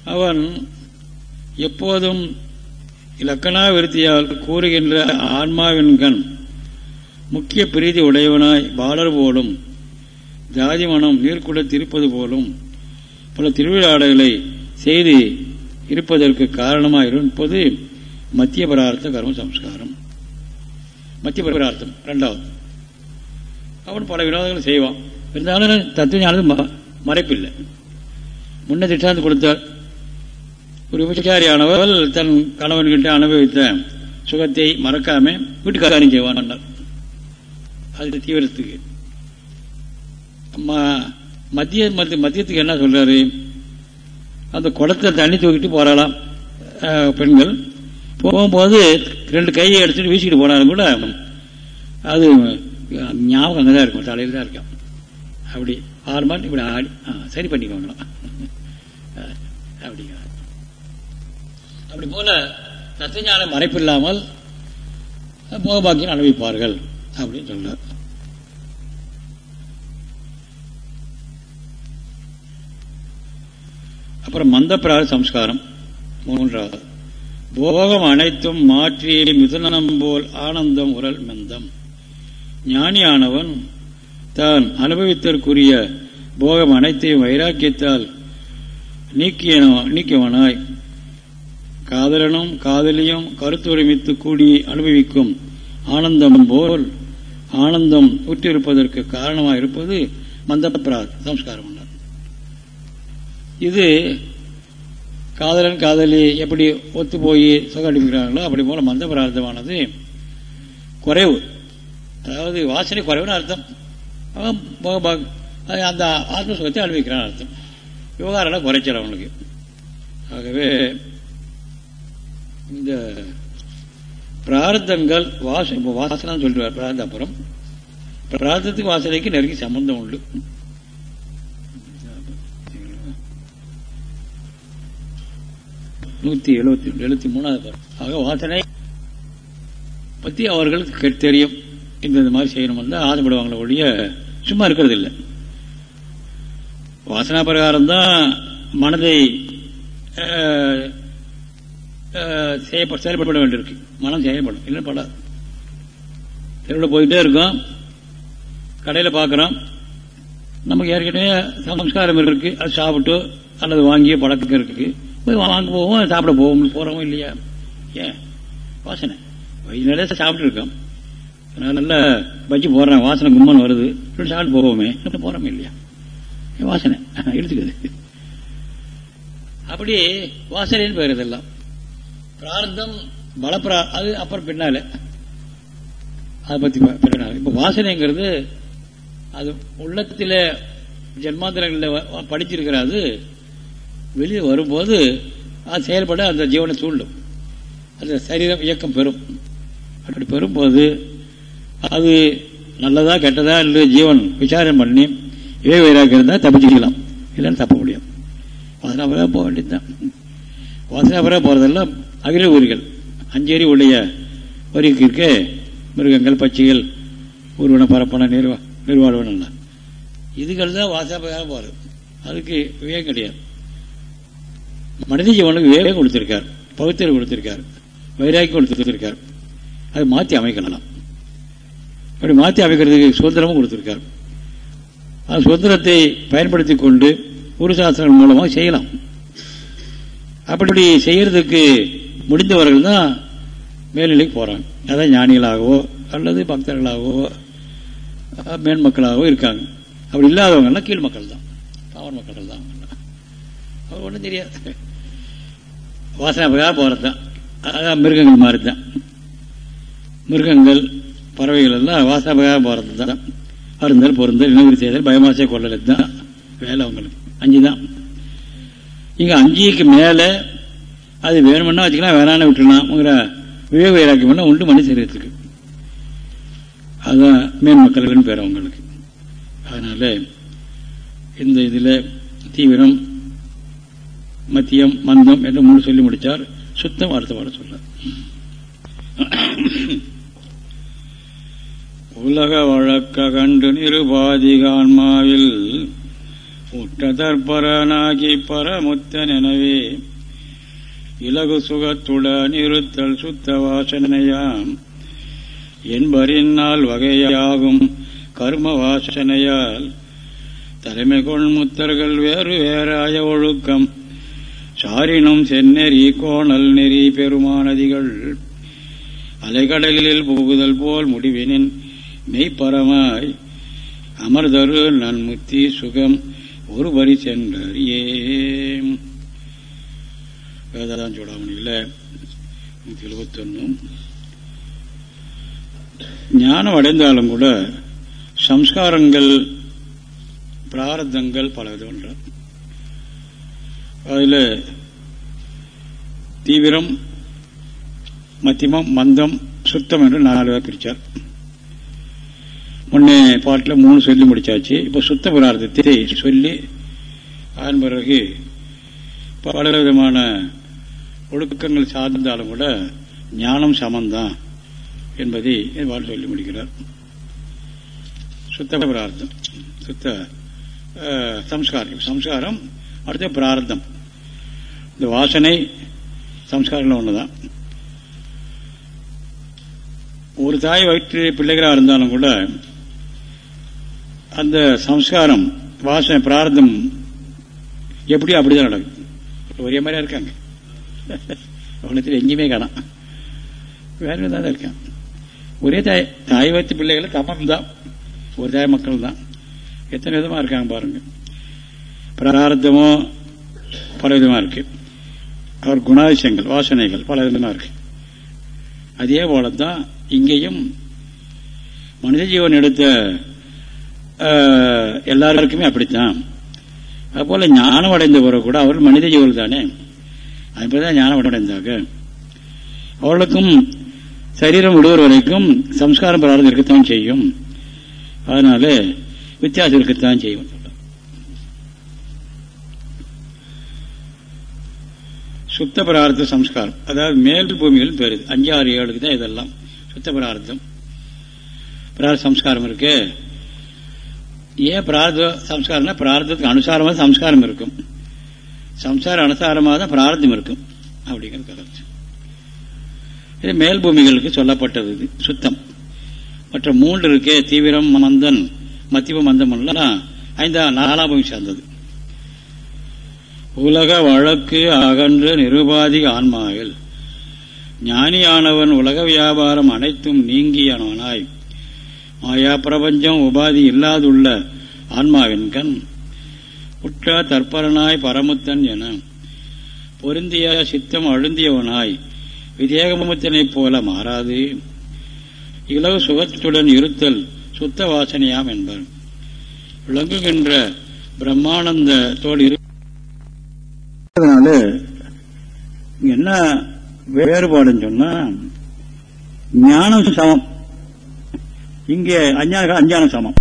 அவன் எப்போதும் இலக்கணா விருத்தியால் கூறுகின்ற ஆன்மாவின் கண் முக்கிய பிரீதி உடையவனாய் பாலர் போலும் ஜாதி மனம் நீர்க்குட திருப்பது போலும் பல திருவிழாடுகளை செய்து இருப்பதற்கு காரணமாக இருப்பது மத்திய பரார்த்த கர்ம சம்ஸ்காரம். மத்திய பரார்த்தம் ரெண்டாவது அவன் பல வினோதங்களும் செய்வான். இருந்தாலும் தத்துவ ஞானது மறைப்பில்லை. முன்ன திட்டாந்து கொடுத்தார். ஒரு விபச்சாரியானவள் தன் கணவன்கிட்ட அனுபவித்த சுகத்தை மறக்காம வீட்டுக்காரியம் செய்வான் அது தீவிரத்துக்கு. மத்திய மத்தியத்துக்கு என்ன சொல்றாரு? அந்த குடத்தை தண்ணி தூக்கிட்டு போறாளாம் பெண்கள். போகும்போது ரெண்டு கையை எடுத்துட்டு வீசிக்கிட்டு போனாலும் கூட அது ஞாபகம் அங்கே தான் இருக்கும் தலையில் தான் இருக்கும். அப்படி ஆறு மாதம் இப்படி ஆடி சரி பண்ணிக்கோங்களாம். அப்படிங்க அப்படி போல தத்துவஞான மறைப்பு இல்லாமல் போகபாக்கியம் அனுபவிப்பார்கள் அப்படின்னு சொல்றார். அப்புறம் மந்த சம்ஸ்காரம் மூன்றாவது. போகம் அனைத்தும் மாற்றி மிதுனம் போல் ஆனந்தம் உரல் மந்தம். ஞானியானவன் தான் அனுபவித்தற்குரிய போகம் அனைத்தையும் வைராக்கியத்தால் நீக்கியவனாய். காதலனும் காதலியும் கருத்துரிமித்து கூடி அனுபவிக்கும் ஆனந்தம் போல் ஆனந்தம் உற்றிருப்பதற்கு காரணமாக இருப்பது மந்தப்பிராத் சம்ஸ்காரம் இது காதலன் காதலி எப்படி ஒத்து போய் சுகாடிக்கிறாங்களோ அப்படி போல மந்த பிரார்த்தமானது குறைவு. அதாவது வாசனை குறைவுன்னு அர்த்தம். அந்த ஆத்மசுகத்தை அனுபவிக்கிறான் அர்த்தம். விவகாரம்லாம் குறைச்சல் அவனுக்கு ஆகவே இந்த பிரார்த்தங்கள் வாச இப்போ வாசனம் சொல்லிட்டு பிரார்த்த அப்புறம். பிரார்த்தத்துக்கு வாசனைக்கு நெருங்கி சம்பந்தம் உண்டு. நூத்தி எழுபத்தி எழுபத்தி மூணாவது ஆக வாசனை பத்தி அவர்களுக்கு தெரியும். இந்த இந்த மாதிரி செய்யணும் தான் ஆசைப்படுவாங்களே ஒழிய சும்மா இருக்கிறது இல்லை வாசனா பிரகாரம் தான் மனதை செயல்பட வேண்டியிருக்கு. மனம் செயல்படும். இல்லை படாது. தெருவில் போயிட்டே இருக்கோம். கடையில் பார்க்குறோம் நமக்கு ஏற்கனவே சம்ஸ்காரம் இருக்கு. அது சாப்பிட்டு அல்லது வாங்கிய பழக்கம் இருக்கு. போய் வாங்க போவோம் சாப்பிட போவோம் போகிறோம் இல்லையா? ஏன்? வாசனை. வயிறு நிறைய சாப்பிட்டு இருக்கோம் நான் நல்லா பஜ்ஜி போடுறேன் வாசனை கும்மன் வருது. சாப்பிட்டு போவோமே. போறோமே இல்லையா? வாசனை? (laughs) எடுத்துக்குது அப்படி வாசனைன்னு பேர் இதெல்லாம். பிரார்த்தம் பலப்பிரா அது அப்புறம் பின்னால. அதை பத்தி பின்னால. இப்ப வாசனைங்கிறது அது உள்ளத்தில் ஜென்மாந்திரங்களில் படிச்சிருக்கிறாது வெளியே வரும்போது அது செயல்பட அந்த ஜீவனை தூண்டும். அந்த சரீரம் இயக்கம் பெறும். அப்படி பெறும்போது அது நல்லதா கெட்டதா இல்லை ஜீவன் விசாரம் பண்ணி இவை வைராக இருந்தால் தப்பிச்சுக்கலாம். இல்லைன்னு தப்ப முடியும் வாசனாபுரம் போக வேண்டியதுதான். வாசனாபுரம் போறதெல்லாம் அகில ஊர்கள் அஞ்சேரி உடைய வரிக்கு இருக்க மிருகங்கள் பச்சைகள் ஊர்வன பரப்பன நிர்வா நிர்வாழ்வனெல்லாம். இதுகள் தான் வாசனாபுரம் போகிறது அதுக்கு விவேகம் கிடையாது. மனித ஜீவனுக்கு விவேகம் கொடுத்திருக்கார். பகுத்தறிவு கொடுத்திருக்கார். கொடுத்து கொடுத்துருக்கார். அதை மாற்றி அமைக்கலாம் அப்படி மாற்றி அமைக்கிறதுக்கு சுதந்திரமும் கொடுத்துருக்கார். அந்த சுதந்திரத்தை பயன்படுத்தி கொண்டு குருசாஸ்திரங்கள் மூலமாக செய்யலாம். அப்படி செய்யறதுக்கு முடிந்தவர்கள் தான் மேல்நிலைக்கு போகிறாங்க அதான் ஞானிகளாகவோ அல்லது பக்தர்களாகவோ மேன்மக்களாகவோ இருக்காங்க. அப்படி இல்லாதவங்கலாம் கீழ் மக்கள் தான். பாவன் மக்கள் தான். அவர் ஒன்றும் தெரியாது. வாசனை பிரகாரம் போகிறது தான் அதான் மிருகங்கள் மாதிரி தான் மிருகங்கள் பறவைகள் எல்லாம் வாசனை போகிறது தான் அருந்தல் பொருந்தல் இனவரி செய்தல் பயமாசை கொள்ளல் தான் வேலை அவங்களுக்கு. அஞ்சு தான் இங்கே அஞ்சுக்கு மேலே அது வேணும்னா வச்சுக்கலாம் வேணான்னு விட்டுலாம்ங்கிற விவேக வைராக்கியம்னா உண்டு மணி சரீரத்துக்கு அதுதான் மேன்மக்கள்னு பேர் அவங்களுக்கு. அதனால இந்த இதில் தீவிரம் மத்தியம் மந்தம் என்று மூணு சொல்லி முடித்தார் சுத்தம் அடுத்த பாட சொல்றார். உலக வழக்க கண்டு நிருபாதிகான்மாவில் உற்றதற்பரனாகி பரமுத்த எனவே இலகு சுகத்துடன் இருத்தல் சுத்த வாசனையாம். என்பரினால் வகையாகும் கர்ம வாசனையால். தலைமை கொள் முத்தர்கள் வேறு வேறாய ஒழுக்கம். சாரினும் செந்நெறி கோணல் நெறி பெருமானதிகள். அலைகடலில் புகுதல் போல் முடிவினின் மெய்ப்பரமாய் அமர்தரு நன்முத்தி சுகம் ஒரு வரி சென்றறியே வேததான் சூடாமணியில் நூற்றி எழுபத்தொன்னு ஞானம் அடைந்தாலும் கூட சம்ஸ்காரங்கள் பிராரத்தங்கள் பல விதம் அதில் தீவிரம் மத்தியமம் மந்தம் சுத்தம் என்று நாலு பிரித்தார் முன்னே பாட்டில் மூணு சொல்லி முடிச்சாச்சு. இப்போ சுத்த பிரார்த்தத்தை சொல்லி அதன் பிறகு பல விதமான ஒழுக்கங்கள் சார்ந்தாலும் கூட ஞானம் சமந்தான் என்பதை வாழ் சொல்லி முடிக்கிறார். சுத்த பிரார்த்தம் சுத்த சம்ஸ்காரம். சம்ஸ்காரம் அடுத்த பிரார்த்தம். இந்த வாசனை சம்ஸ்காரங்கள் ஒன்று தான் ஒரு தாய் வயிற்று பிள்ளைகளாக இருந்தாலும் கூட அந்த சம்ஸ்காரம் வாசனை பிரார்த்தம் எப்படியோ அப்படிதான் நடக்கும். ஒரே மாதிரியா இருக்காங்க. உலகத்தில் எங்கேயுமே காணாம். வேற தான் இருக்கான் ஒரே தாய் தாய் வைத்து பிள்ளைகள் தமம் தான் ஒரு தாய் மக்கள் தான் எத்தனை விதமாக இருக்காங்க பாருங்க. பிரார்த்தமோ பல விதமாக இருக்கு. அவர் குணாதிசயங்கள் வாசனைகள் பல விதமாக இருக்கு. அதே போல தான் இங்கேயும் மனித ஜீவன் எடுத்த எல்லாருக்குமே அப்படித்தான். அதுபோல் ஞானம் அடைந்த பிறகு கூட அவர்கள் மனித ஜீவர்கள் தானே? அதுபோலதான் ஞானம் அடைந்தாங்க அவர்களுக்கும் சரீரம் விடுவர் வரைக்கும் சம்ஸ்காரம் பிரார்த்தம் இருக்கத்தான் செய்யும். அதனால வித்தியாசம் இருக்கத்தான் செய்யும். சுத்த பிரார்த்த சம்ஸ்காரம். அதாவது மேல் பூமிகள் பெறுது அஞ்சு ஆறு ஏழுக்கு தான் இதெல்லாம். சுத்த பிரார்த்தம். பிரார்த்த சம்ஸ்காரம் இருக்கு. ஏன் பிரார்த்த சம்ஸ்காரம்னா பிரார்த்தத்துக்கு அனுசாரமாக சம்ஸ்காரம் இருக்கும். சம்சார அனுசாரமாக தான் பிரார்த்தம் இருக்கும். அப்படிங்கிற கருத்து இது மேல் பூமிகளுக்கு சொல்லப்பட்டது இது சுத்தம். மற்ற மூன்று இருக்கே தீவிரம் மந்தன் மத்திய மந்தம் ஐந்தா நாலாம் பூமி சேர்ந்தது. உலக வழக்கு அகன்ற நிருபாதி ஆன்மாவில். ஞானியானவன் உலக வியாபாரம் அனைத்தும் நீங்கியானவனாய். மாயா பிரபஞ்சம் உபாதி இல்லாதுள்ள ஆன்மாவின் கண். உற்ற தற்பரனாய் பரமுத்தன் என. பொருந்திய சித்தம் அழுந்தியவனாய் விதேகமுத்தனைப் போல மாறாது. இலவு சுகத்துடன் இருத்தல் சுத்த வாசனையாம் என்பர். விளங்குகின்ற பிரம்மானந்தத்தோடு இரு அதனால என்ன வேறுபாடுன்னு சொன்னா ஞானம் சமம். இங்கே அஞ்ஞான அஞ்ஞானம் சமம்.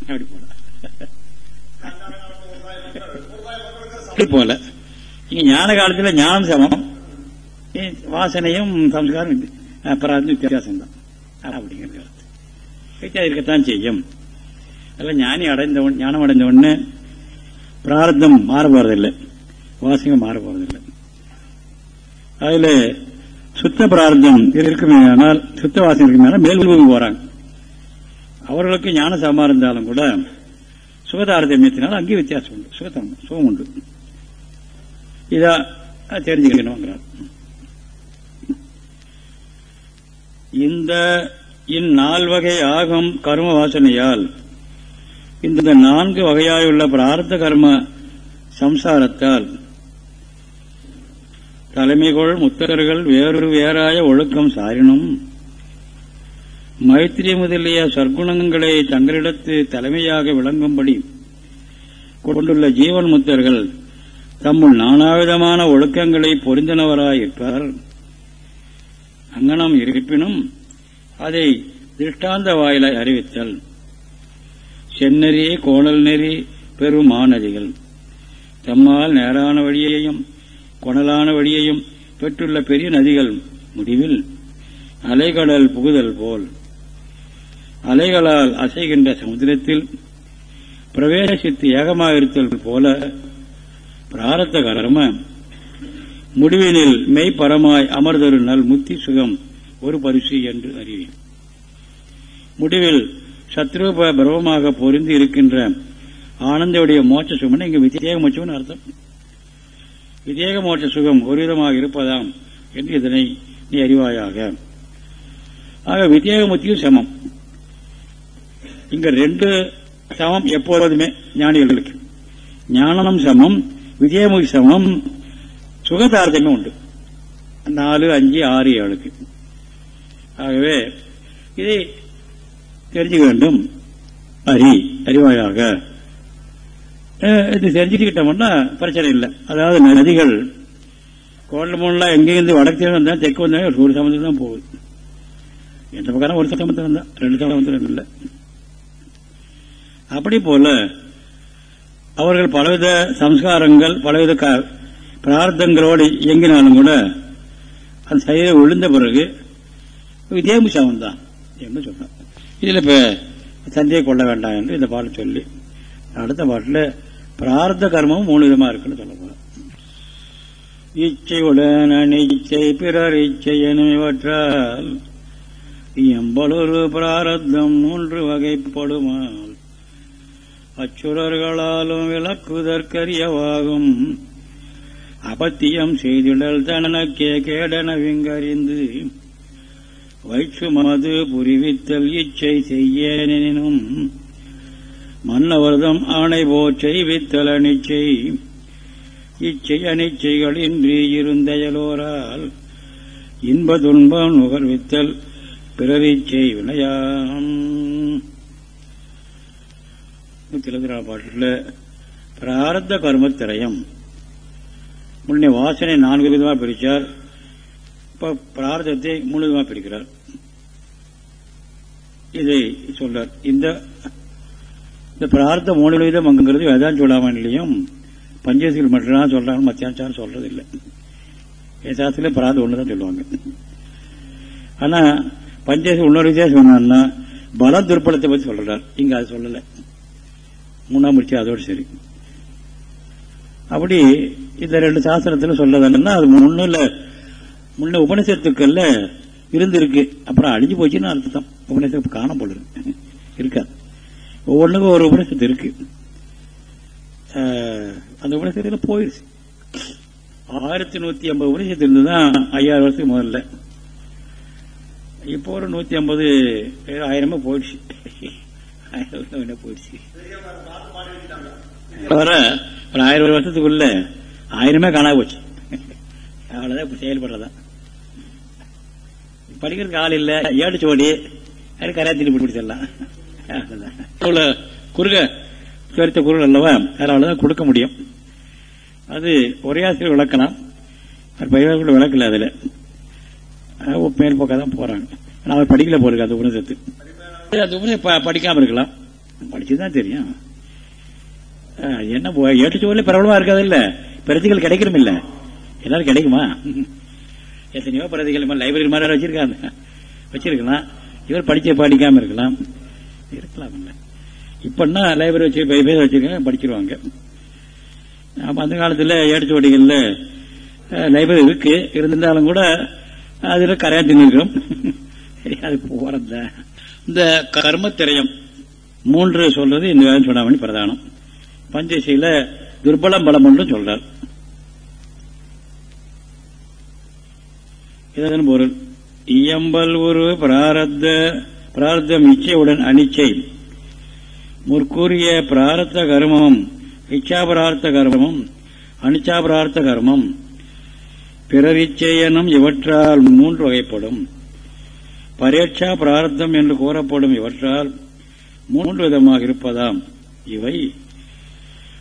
அப்படி போல. போல. இங்க ஞான காலத்துல ஞானம் சமம். வாசனையும் சம்ஸ்காரம் அப்புறம் வித்தியாசம் தான். அப்படிங்கிறது. வித்தியாசம் இருக்கத்தான் செய்யும். அதெல்லாம் ஞானி அடைந்த ஞானம் அடைந்த உடனே பிரார்த்தம் மாற போறதில்லை வாசகம் மாற போறதில்லை அதுல சுத்த பிரார்த்தம் இருக்குமே ஆனால் சுத்த வாசகம் இருக்குமே மேல் பூமி போறாங்க. அவர்களுக்கு ஞான சமமாக இருந்தாலும் கூட சுகதாரதமியத்தினால் அங்கேயும் வித்தியாசம் உண்டு. சுகத்தம் சுகம் உண்டு. இதா தெரிஞ்சுக்கணுங்கிறார். இந்த இந்நால்வகை ஆகும் கர்ம வாசனையால் இந்த நான்கு வகையாயுள்ள பிரார்த்த கர்ம சம்சாரத்தால் தலைமைகொள் முத்தகர்கள் வேறு வேறாய ஒழுக்கம் சாரினும் மைத்திரி முதலிய சர்க்குணங்களை தங்களிடத்து தலைமையாக விளங்கும்படி கொண்டுள்ள ஜீவன் முத்தர்கள் தம்முள் நானாவிதமான ஒழுக்கங்களை பொருந்தினவராயிருப்பார். அங்கனம் இருப்பினும் அதை திருஷ்டாந்த வாயிலாய் அறிவித்தல். செந்நெறி கோணல் நெறி பெரும் மாநதிகள். தம்மால் நேரான வழியையும் கொணலான வழியையும் பெற்றுள்ள பெரிய நதிகள் முடிவில் அலைகடல் புகுதல் போல். அலைகளால் அசைகின்ற சமுத்திரத்தில் பிரவேசித்து ஏகமாக இருத்தல் போல பிராரத்த கர்ம முடிவினில் மெய்ப்பரமாய் அமர்தொரு நல் முத்தி சுகம் ஒரு பரிசு என்று அறிவேன். முடிவில் சத்ரூப பிரபமாக பொருந்தி இருக்கின்ற ஆனந்தவுடைய மோட்ச சுகம் இங்கு வித்தியேக மோட்சம்னு அர்த்தம். விதேக மோட்ச சுகம் ஒரு விதமாக இருப்பதாம் என்று இதனை நீ அறிவாயாக. ஆக விதேக முத்தியும் சமம். இங்க ரெண்டு சமம் எப்போதுமே ஞானிகளுக்கு. ஞானம் சமம் விஜயமுகி சமம் சுகதாரதமே உண்டு. நாலு அஞ்சு ஆறு ஏழுக்கு. ஆகவே இதை தெரிஞ்சுக்க வேண்டும். அறி அறிவாயாக இது தெரிஞ்சுக்கிட்டோம்னா பிரச்சனை இல்லை. அதாவது நதிகள் கோண்டமூலாம் எங்கேருந்து வடக்கு வந்தால் தெற்கு வந்தாலும் ஒரு சமத்துக்கு தான் போகுது. எந்த பக்கம் ஒரு சமுத்திரம் தான் ரெண்டு சமுத்திரம் இல்லை. அப்படி போல அவர்கள் பலவித சம்ஸ்காரங்கள் பலவித பிரார்த்தங்களோடு இயங்கினாலும் கூட அந்த சரீரம் விழுந்த பிறகு இதேமு சமம் தான் என்று சொன்னார் இதில் இப்போ சந்தையை கொள்ள வேண்டாம் என்று இந்த பாட்டு சொல்லி அடுத்த பாட்டில் பிரார்த்த கர்மமும் மூணு விதமாக இருக்குன்னு சொல்ல போறோம். இச்சையுடன் அனிச்சை பிறர் இச்சை இவற்றால் எம்பலொரு பிராரத்தம் மூன்று வகைப்படுமால் அச்சுரர்களாலும் விளக்குதற்கரியவாகும். அபத்தியம் செய்திடல் தனக்கே கேடன விங்கறிந்து வைச்சு மது புரிவித்தல் இச்சை செய்யேனெனினும் மன்னவர்தம் ஆணை போச் செய்வித்தல் அனிச்சை இச்சை அனிச்சைகள் இன்றி இருந்தயலோரால் இன்ப துன்பம் நுகர்வித்தல் பிறரிச்சை வினையாம். நூத்தி பாட்டில் பிராரத்த கர்ம திரயம் முன்னே வாசனை நான்கு விதமாக பிரித்தார் இப்போ பிரார்த்தத்தை மூணு விதமாக பிரிக்கிறார். இதை சொல்றார். இந்த இந்த பிரார்த்த மூணு விதம் அங்குங்கிறது வேதாந்த சொல்லாமலையும் பஞ்சேசிகள் மட்டும்தான் சொல்றாங்க மத்தியானம் சொல்றது இல்லை சாஸ்திரத்துல பிரார்த்தம் ஒண்ணுதான் சொல்லுவாங்க. ஆனா பஞ்சேசி இன்னொரு வித்தியாசம் சொன்னான்னா பல துர்பலத்தை பத்தி சொல்றார். இங்க அது சொல்லலை. மூணாம் முடிச்சு அதோடு சரி அப்படி இந்த ரெண்டு சாஸ்திரத்துல என்னன்னா அது முன்னில் முன்ன உபநிஷத்துக்கள்ல இருந்திருக்கு. அப்புறம் அழிஞ்சு போச்சுன்னு அர்த்தம். உபநிஷத்து காண போல இருக்காது. ஒவ்வொன்றுக்கும் ஒரு உபநிஷத்து இருக்கு. அந்த உபநிஷத்துல போயிருச்சு. ஆயிரத்தி நூத்தி ஐம்பது உபநிஷத்து இருந்துதான் ஐயாயிரம் வருஷத்துக்கு முதல்ல. இப்போ ஒரு நூத்தி ஐம்பது ஆயிரமா போயிடுச்சு. ஆயிரம் என்ன போயிடுச்சு. வர ஒரு ஆயிரம் வருஷத்துக்குள்ள ஆயிரமே காணா போச்சு. அவ்வளவுதான் இப்ப செயல்படுறதா படிக்கிறதுக்கு ஆள் இல்ல ஏடு சோடி அது கரையாத்தி பிடிச்சிடலாம் குறுக சுவரித்த குரல் அல்லவா அதனாலதான் கொடுக்க முடியும். அது ஒரே ஆசிரியர் விளக்கலாம். பயிர்கள் விளக்கல அதுல. மேல் பக்கம் தான் போறாங்க அவர் படிக்கல போறது அது உபநிஷத்து அந்த படிக்காம இருக்கலாம். படிச்சுதான் தெரியும். என்ன ஏட்டு சோழல பிரபலமா இருக்காது இல்ல. பிரதிகள் கிடைக்கணும் இல்ல. எல்லாரும் கிடைக்குமா? எத்தனையோ பிரதிகள் லைப்ரரி மாதிரி வச்சிருக்காங்க. வச்சிருக்கலாம். இவர் படிச்ச படிக்காம இருக்கலாம். இருக்கலாம் இல்ல. இப்பன்னா லைப்ரரி வச்சு பேர் வச்சிருக்காங்க படிச்சிருவாங்க. அந்த காலத்துல ஏட்டுச்சோடிகள்ல லைப்ரரி இருக்கு. இருந்திருந்தாலும் கூட அதுல கரையாட்டி நிற்கிறோம் அது போறதுதான் இந்த கர்மத்திரயம் மூன்று சொல்றது இந்த வேதம் சொன்னாமணி பிரதானம். பஞ்சசீல துர்பலம் பலம் என்று சொல்றார். இதன் பொருள் இயம்பல் ஒரு பிராரத்த பிரார்த்தம் இச்சையுடன் அனிச்சை. முற்கூறிய பிராரத்த கர்மம் இச்சாபிரார்த்த கர்மம் அனிச்சாபிரார்த்த கர்மம் பிறரிச்சை எனும் இவற்றால் மூன்று வகைப்படும். பரேட்சா பிரார்த்தம் என்று கூறப்படும் இவற்றால் மூன்று விதமாக இருப்பதாம். இவை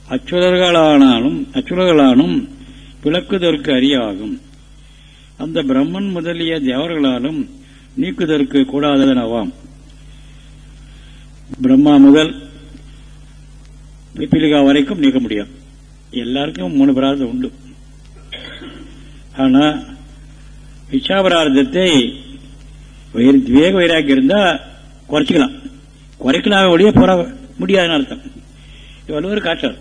அச்சுதர்களானாலும் அச்சுதர்களானும் விளக்குதற்கு அறியாகும் அந்த பிரம்மன் முதலிய தேவர்களாலும் நீக்குதற்கு கூடாததனவாம் பிரம்மா முதல் பிப்பிலிகா வரைக்கும் நீக்க முடியும் எல்லாருக்கும் மூணு பிரார்த்தம் உண்டு. ஆனா இச்சாபரார்த்தத்தை வேக வைராக்கி இருந்தா குறைச்சிக்கலாம். குறைக்கலாம் ஒழிய போற முடியாதுன்னு அர்த்தம். வள்ளுவர் காட்டார்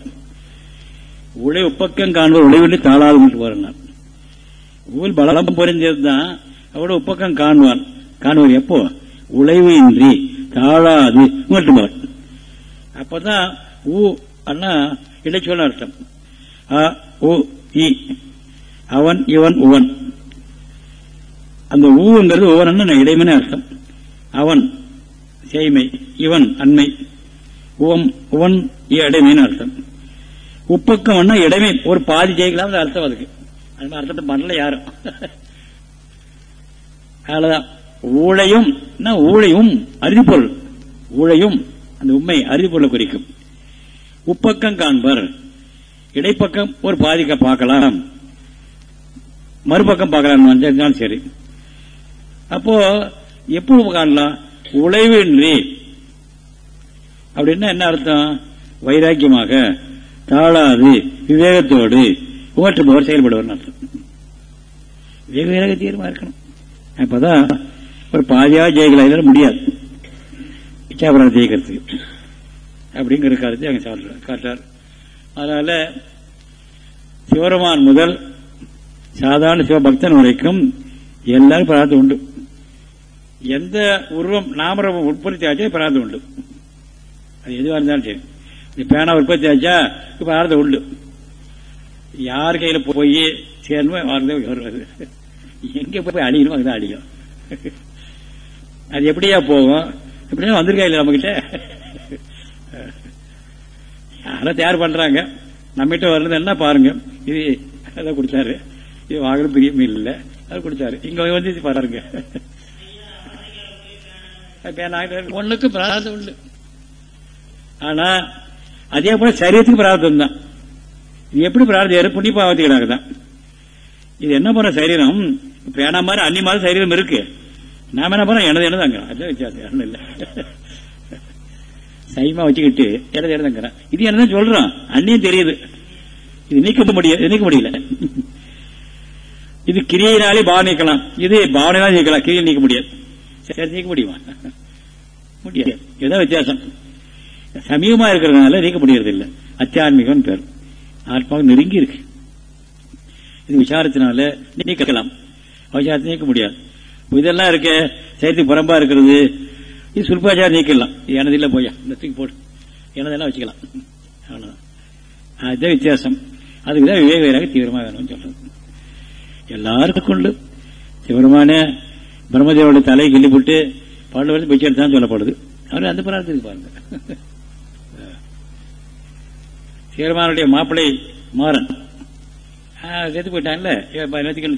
உழை உப்பக்கம் காண்பவர் உழைவில் தாளாது போறார் ஊழல் பலம் புரிஞ்சதுதான் அவட உப்பக்கம் காண்பான். காண்பவர் எப்போ? உழைவு இன்றி தாழாது மட்டுமார் அப்பதான் ஊ அண்ணா இடைச்சொல்ல அர்த்தம். அ உ இ. அவன் இவன் உவன். அந்த ஊங்கிறது உவன் இடைமனே அர்த்தம். அவன் செய்மை இவன் அண்மை உவம் உவன் இடைமைன்னு அர்த்தம். உப்பக்கம் இடைமை ஒரு பாதி ஜெயிக்கலாம் அர்த்தம் அதுக்கு. அது அர்த்தத்தை பண்ணல யாரும். அவ்வளவுதான். ஊழையும் ஊழையும் அறுதிப்பொருள் ஊழையும் அந்த உண்மை அறுதிப்பொருளை குறிக்கும். உப்பக்கம் காண்பர். இடைப்பக்கம் ஒரு பாதிக்க பார்க்கலாம். மறுபக்கம் பார்க்கலாம் சரி. அப்போ எப்போ காணலாம் உழைவின்றி அப்படின்னா என்ன அர்த்தம்? வைராக்கியமாக தாழாது விவேகத்தோடு. ஓட்டுபவர் செயல்படுவார் அர்த்தம். வேக வேக தீர்மா இருக்கணும். அப்பதான் ஒரு பாதியா ஜெயிக்கலாம் முடியாது. இச்சாபுரம் ஜெயிக்கிறதுக்கு அப்படிங்கிற கருத்தை அங்க காட்டார் அதனால சிவருமான் முதல் சாதாரண சிவபக்தன் வரைக்கும் எல்லாரும் பிரார்த்தம் உண்டு. எந்த உருவம் நாமரூபம் உற்பத்தி ஆச்சா பிரார்த்தம் உண்டு. அது எதுவாக இருந்தாலும் சரி. இந்த பேனா உற்பத்தி ஆச்சா பிரார்த்தம் உண்டு. யார் கையில போய் சேரணுமோ வாழ்ந்தே எங்கே போய் அழியணுமோ அதுதான் அழியும் அது எப்படியா போகும்? எப்படியா வந்திருக்கா இல்லை நம்மகிட்ட? யாரும் தயார் பண்றாங்க. நம்மகிட்ட வர்றது என்ன பாருங்க. இது அதை கொடுத்தாரு. இது வாங்கணும் பிரியமே இல்லை. அது கொடுத்தாரு. இங்க வந்து பாருங்க. ஒண்ணுக்கு பிரார்த்தம் உண்டு. ஆனா அதே போல சரீரத்துக்கு பிரார்த்தம் தான். இது எப்படி பிரார்த்தம்? புண்ணிய தான். இது என்ன பண்ண சரீரம்? பேனா மாதிரி அன்னி மாதிரி சரீரம் இருக்கு. நாம என்ன பண்ண எனது எனதாங்கிறோம் அதான் வித்தியாசம். இல்லை. சைமா வச்சுக்கிட்டு எனது எனதாங்கிறான் இது என்னதான் சொல்றான்? அன்னியும் தெரியுது. இது நீக்க முடியாது நீக்க முடியல. இது கிரியினாலே பாவனை நீக்கலாம். இது பாவனைதான் நீக்கலாம். கிரியை நீக்க முடியாது. சரி நீக்க முடியுமா? முடியாது. ஏதோ வித்தியாசம். சமீபமா இருக்கிறதுனால நீக்க முடியறது இல்லை அத்தியான்மிகம் பேர். ஆத்மாவுக்கு நெருங்கி இருக்கு. இது விசாரத்தினால நீக்கலாம். அவசாரத்தை நீக்க முடியாது. இதெல்லாம் இருக்க சேர்த்து புறம்பா இருக்கிறது. இது சுல்பாச்சாரம் நீக்கலாம். எனது இல்லை போயா இந்த தூக்கி போட்டு எனதெல்லாம் வச்சுக்கலாம். அவ்வளோதான் அதுதான் வித்தியாசம். அதுக்குதான் விவேக வைராக தீவிரமா வேணும்னு சொல்றது. எல்லாருக்கும் உண்டு. தீவிரமான பிரம்மதேவோட தலையை கிள்ளி போட்டு பாண்டு பிச்சை எடுத்தான் சொல்லப்படுது. அவர் அந்த பிரார்த்தத்துக்கு பாருங்க. சீரமானுடைய மாப்பிள்ளை மாறன். செத்து போயிட்டான்ல.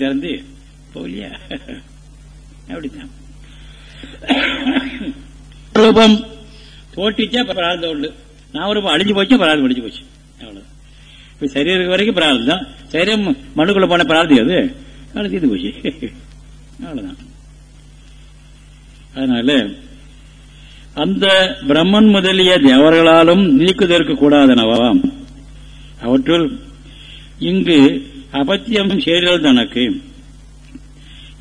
திறந்து போகலையா அப்படித்தான். ரூபம் தோட்டிச்சா பிரார்த்தம் உண்டு நான் ரூபம் அழிஞ்சு போச்சு பிரார்த்தம் அழிஞ்சு போச்சு. அவ்வளவுதான். இப்ப சரீரம் வரைக்கும் பிரார்த்தம் தான். சரீரம் மண்ணுக்குள்ள போன பிரார்த்தி அது. அவ்வளவு தீர்ந்து போச்சு. அவ்வளவுதான். அதனால அந்த பிரம்மன் முதலிய தேவர்களாலும் நீக்குதற்கு கூடாதனவாம் அவற்றுள் இங்கு அபத்தியம் சேரல் தனக்கு.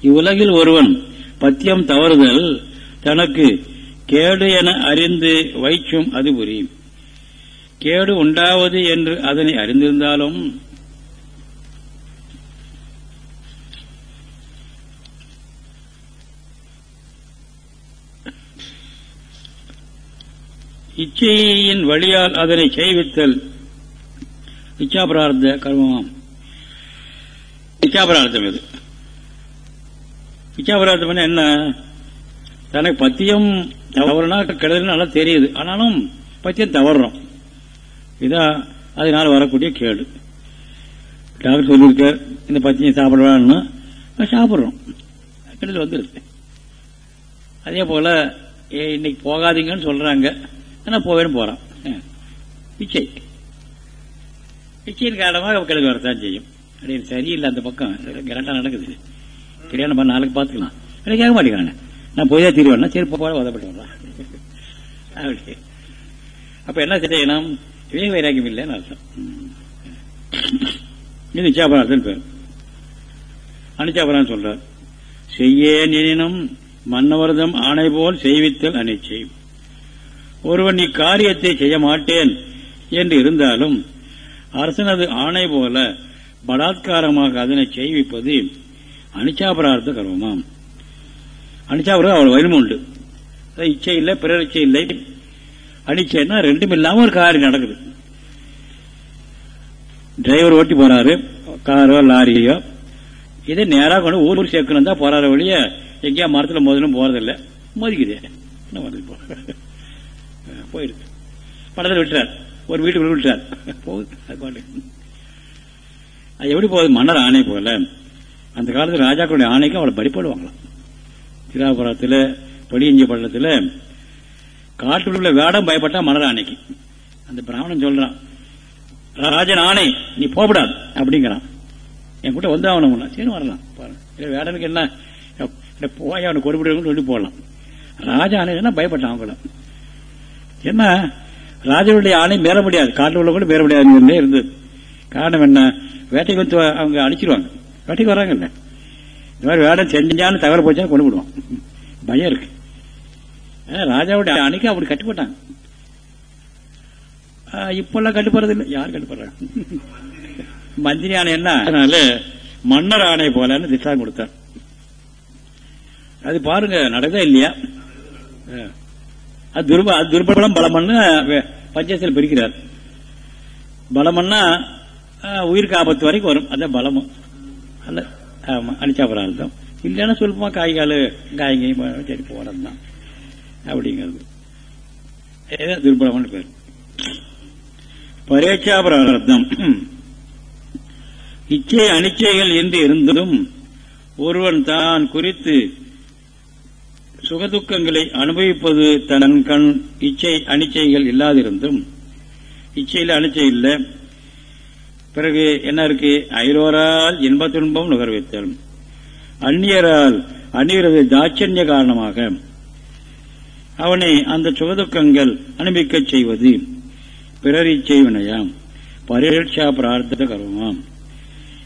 இவ்வுலகில் ஒருவன் பத்தியம் தவறுதல் தனக்கு கேடு என அறிந்து வைச்சும் அது புரியும் கேடு உண்டாவது என்று அதனை அறிந்திருந்தாலும் இச்சையின் வழியால் அதனை செய்வித்தல். இச்சாபிரார்த்த கர்மமாம். இச்சாபிரார்த்தம் இது. இச்சாபிரார்த்தம் என்ன? தனக்கு பத்தியம் தவறுனா கெடுதல் நல்லா தெரியுது. ஆனாலும் பத்தியம் தவறுறோம். இதான் அதனால வரக்கூடிய கேடு. டாக்டர் சொல்லியிருக்கார் இந்த பத்தியம் சாப்பிடலான்னு சாப்பிட்றோம். கெடுதல் வந்துருது. அதே போல இன்னைக்கு போகாதீங்கன்னு சொல்றாங்க. ஆனால் போவேன்னு போறான் பிச்சை பிச்சையின் காரணமாக கெடுதல் வரத்தான் செய்யும் அப்படின்னு சரியில்லை அந்த பக்கம் கரெக்டா நடக்குது கல்யாணம் பண்ண நாளைக்கு பார்த்துக்கலாம் எனக்கு கேட்க மாட்டேங்கிறாங்க நான் போய் தான் தீர்வேன் சரி போட உதப்பட்டு வரலாம் அப்படி அப்ப என்ன செய்யணும் விவேக வைராக்கியம் இல்லைன்னு அர்த்தம் இது நிச்சாபராதன் பேர் அனிச்சாபரான் சொல்றார் செய்யேன் எனினும் மன்னவர்தம் ஆணை போல் செய்வித்தல் அனிச்சை ஒருவன் இக்காரியத்தை செய்ய மாட்டேன் என்று இருந்தாலும் அரசனது ஆணை போல பலாத்காரமாக அதனை செய்விப்பது அனுச்சாபரார்த்த கர்மமாம். அனிச்சாபரம் அவள் வலிமை உண்டு. இச்சை இல்லை பிறர் இச்சை இல்லை. அனிச்சைன்னா ரெண்டும் இல்லாமல் ஒரு காரியம் நடக்குது. டிரைவர் ஓட்டி போறாரு காரோ லாரியோ இதை நேராக கொண்டு ஊர் சேர்க்கணும் தான் போறாரு வழிய எங்கேயா மரத்தில் மோதலும் போறதில்லை. மோதிக்குது. என்ன மோதல் போயிருக்கு படத்தில் விட்டுறார். ஒரு வீட்டுக்குள்ள விட்டுறார். போகுது. அது எப்படி போகுது? மன்னர் ஆணை போல. அந்த காலத்தில் ராஜாக்களுடைய ஆணைக்கு அவளை படிப்படுவாங்களாம் திராபுரத்தில் படியஞ்சி பள்ளத்தில் காட்டில் உள்ள வேடம் பயப்பட்டா மன்னர் ஆணைக்கு. அந்த பிராமணன் சொல்றான் ராஜன் ஆணை நீ போகப்படாது அப்படிங்கிறான். என் கூட வந்து ஆகணும் சரி வரலாம். பாருங்க. வேடனுக்கு என்ன? போய் அவனை கொடுப்பிடுன்னு சொல்லி போடலாம் ராஜா ஆணை பயப்பட்டான் அவங்கள. என்ன? ராஜாவுடைய ஆணை மேல முடியாது. காட்டில் உள்ள கூட மேல முடியாது இருந்தது. காரணம் என்ன? வேட்டைக்கு வந்து அவங்க அடிச்சிருவாங்க வேட்டைக்கு வராங்கல்ல இந்த மாதிரி வேடம் செஞ்சாலும் தகவல் போச்சா கொண்டு விடுவான் பயம் இருக்கு. ராஜாவுடைய அணைக்கு அப்படி கட்டுப்பட்டாங்க. இப்பெல்லாம் கட்டுப்படுறது இல்லை. யார் கட்டுப்படுறாங்க? மந்திரி ஆணை என்ன? அதனால மன்னர் ஆணை போலன்னு திட்டம் கொடுத்தார். அது பாருங்க நடக்கா இல்லையா? ஆ. துர்ப துர்பலம் பலமன்னு பஞ்சத்தில் பிரிக்கிறார். பலமன்னா உயிருக்கு ஆபத்து வரைக்கும் வரும். அதான் பலமும் அல்ல ஆமா அனிச்சாபரார்த்தம் இல்லைன்னா சொல்லுமா காய்கால் காய்கையும் சரி போறது தான் அப்படிங்கிறது. ஏதோ துர்பலம்னு பேர். பரேட்சாபரார்த்தம் இச்சை அனிச்சைகள் என்று இருந்தும் ஒருவன் தான் குறித்து சுகதுக்கங்களை அனுபவிப்பது தன் கண் இச்சை அனிச்சைகள் இல்லாதிருந்தும் இச்சையில் அனிச்சை இல்லை. பிறகு என்ன இருக்கு? ஐரோரால் இன்ப துன்பம் நுகர்வித்தல். அந்நியரால் அந்நியரது தாட்சண்ய காரணமாக. அவனை அந்த சுகதுக்கங்கள் அனுபவிக்கச் செய்வது பிறர் இச்சை வினையாம். பரீட்சா பிரார்த்த கருமாம்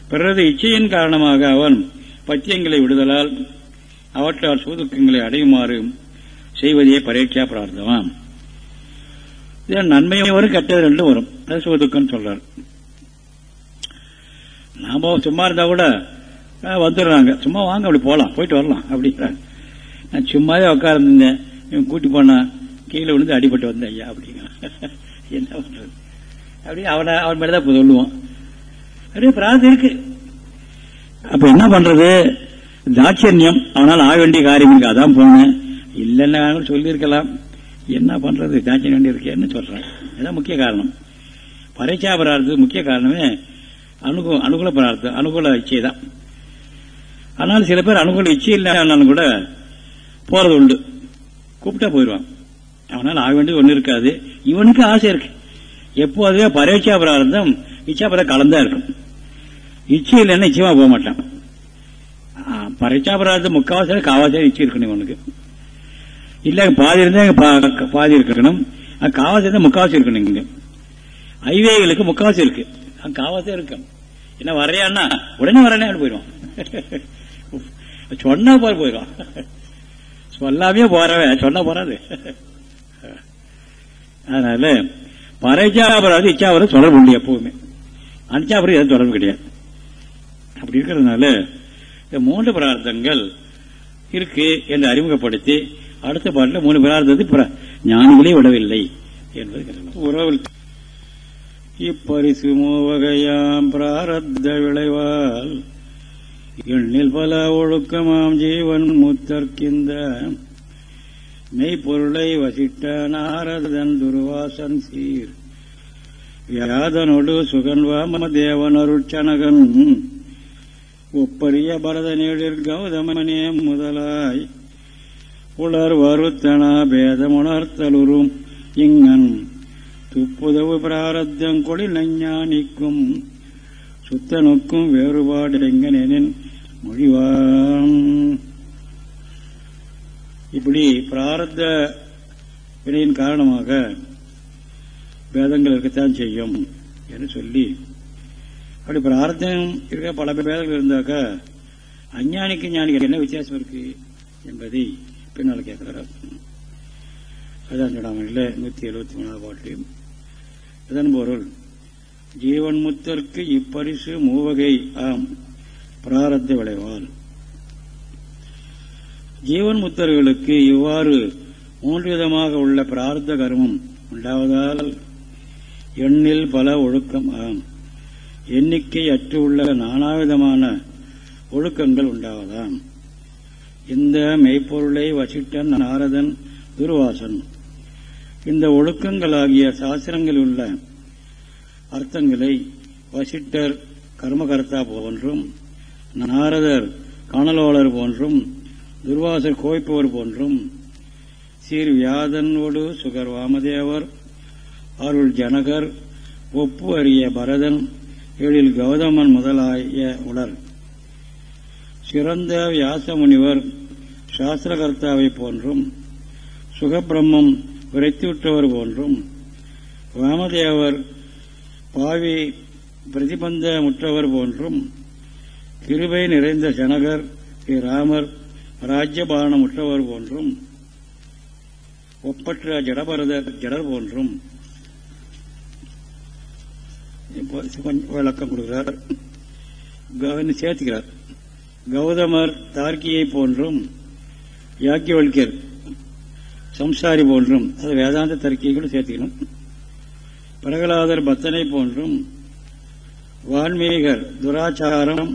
பிறரது இச்சையின் காரணமாக அவன் பத்தியங்களை விடுதலால் அவற்றால் சுகதுக்கங்களை அடையுமாறு செய்வதையே பரீட்சா பிரார்த்தமாம் இது நன்மையும் வரும் கெட்டது ரெண்டும் வரும். அது சுகதுக்கம் சொல்றார். நாம சும்மா இருந்தா கூட வந்துடுறாங்க. சும்மா வாங்க அப்படி போலாம். போயிட்டு வரலாம் அப்படிங்கிறாங்க நான் சும்மாவே உட்கார்ந்துருந்தேன் இவன் கூட்டி போனா கீழே விழுந்து அடிபட்டு வந்தேன் ஐயா அப்படிங்கிறான் (laughs) என்ன பண்றது? அப்படி அவனை அவன் மேலதான் சொல்லுவான். அப்படியே பிரார்த்தம் இருக்கு. அப்ப என்ன பண்றது? தாட்சண்யம் அவனால் ஆக வேண்டிய காரியம் இருக்கு. அதான் போனேன். இல்லைன்னா சொல்லியிருக்கலாம். என்ன பண்றது? தாட்சண்யம் வேண்டி இருக்கேன்னு சொல்றேன்? இதுதான் முக்கிய காரணம். பரீட்சா பிரார்த்தத்துக்கு முக்கிய காரணமே அனுகூ அனுகூல பிரார்த்தம் அனுகூல இச்சை தான். ஆனால் சில பேர் அனுகூல இச்சை இல்லைனாலும் கூட போறது உண்டு. கூப்பிட்டா போயிடுவான். அவனால் ஆக வேண்டியது ஒன்று இருக்காது. இவனுக்கு ஆசை இருக்கு. எப்போதுமே பரீட்சா பிரார்த்தம் இச்சா பிரார்த்தம் கலந்தா இருக்கும். இச்சை இல்லைன்னா நிச்சயமா போக மாட்டான். ஆ, பரீட்சா பிரார்த்தம் முக்காவாசி காவாசி இருக்கணும் இவனுக்கு. இல்ல பாதி இருந்தா பா- பாதி இருக்கணும். அங்க காவாசி இருந்தா முக்காவாசி இருக்கணும் இங்க. ஐவேகளுக்கு முக்காவாசி இருக்கு. அங்க காவாசியம் இருக்கும் என்ன வரையான்னா உடனே வரேன்னு போயிடுவான்? சொன்னா போற போயிடுவான். சொல்லாமே போறவன் சொன்னா போறாது. அதனால பரீட்சாபராது இச்சாபரம் தொடர்பு உண்டு எப்பவுமே. அனிச்சாபரம் எதுவும் தொடர்பு கிடையாது. அப்படி இருக்கிறதுனால இந்த மூன்று பிரார்த்தங்கள் இருக்கு என்று அறிமுகப்படுத்தி அடுத்த பாட்டில் மூணு பிரார்த்தத்தை ஞானிகளே விடவில்லை என்பது கருத்து. உறவில் இப்பரிசு மூவகையாம் பிராரத்த விளைவால் எண்ணில் பல ஒழுக்கமாம் ஜீவன் முத்தற்கிந்த மெய்ப்பொருளை வசிட்ட நாரதன் துர்வாசன் சீர் வியாதனோடு சுகன்வாம தேவன் அருட்சனகன் ஒப்பரிய பரதனேழில் கௌதமனே முதலாய். உலர் வருத்தனா பேதமுணர்த்தலுறும். இங்கன் துப்புதவு பிராரத்தங்கொழி நஞ்ஞானிக்கும். சுத்தனுக்கும் வேறுபாடு எங்கனெனின் மொழிவான். இப்படி பிராரத்த வினையின் காரணமாக வேதங்கள் இருக்கத்தான் செய்யும் என்று சொல்லி அப்படி பிரார்த்தனையும் இருக்க பல பேதங்கள் இருந்தாக்கா அஞ்ஞானிக்கு ஞானிக்கு என்ன வித்தியாசம் இருக்கு என்பதை பின்னால் கேட்கிறார் அதான் சொன்னாமல் நூத்தி எழுபத்தி மூணாவது பாட்டிலையும் இதன் பொருள் ஜீவன் முத்தற்கு இப்பரிசு மூவகை. ஆம் பிராரத்த விளைவால். ஜீவன் முத்தர்களுக்கு இவ்வாறு மூன்று விதமாக உள்ள பிரார்த்த கர்மம் உண்டாவதால் எண்ணில் பல ஒழுக்கம். ஆம். எண்ணிக்கை அற்று உள்ள நானாவிதமான ஒழுக்கங்கள் உண்டாவதாம். இந்த மெய்ப்பொருளை வசிட்டன் நாரதன் துர்வாசன். இந்த ஒழுக்கங்களாகிய சாஸ்திரங்களில் உள்ள அர்த்தங்களை வசிட்டர் கர்மகர்த்தா போன்றும் நாரதர் காணலோளர் போன்றும் துர்வாசர் கோய்ப்பவர் போன்றும் சீர் வியாதனோடு சுகர் வாமதேவர் அருள் ஜனகர் ஒப்பு அறிய பரதன் எழில் கௌதமன் முதலாய உடல். சிறந்த வியாசமுனிவர் சாஸ்திரகர்த்தாவை போன்றும் சுகபிரம்மம் விரைத்துவிட்டவர் போன்றும் வாமதேவர் பாவி பிரதிபந்த முற்றவர் போன்றும் கிருபை நிறைந்த ஜனகர் ஸ்ரீ ராமர் ராஜ்யபானம் முற்றவர் போன்றும் ஒப்பற்ற ஜடபரதர் ஜடர் போன்றும் கொஞ்சம் விளக்கம் கொடுக்கிறார். சேர்த்துக்கிறார். கௌதமர் தார்கியை போன்றும் யாக்கியவல்யர் சம்சாரி போன்றும் அது வேதாந்த தர்க்கிகளும் சேர்த்துக்கணும். பிரகலாதர் பத்தனை போன்றும் வான்மீகர் துராச்சாரம்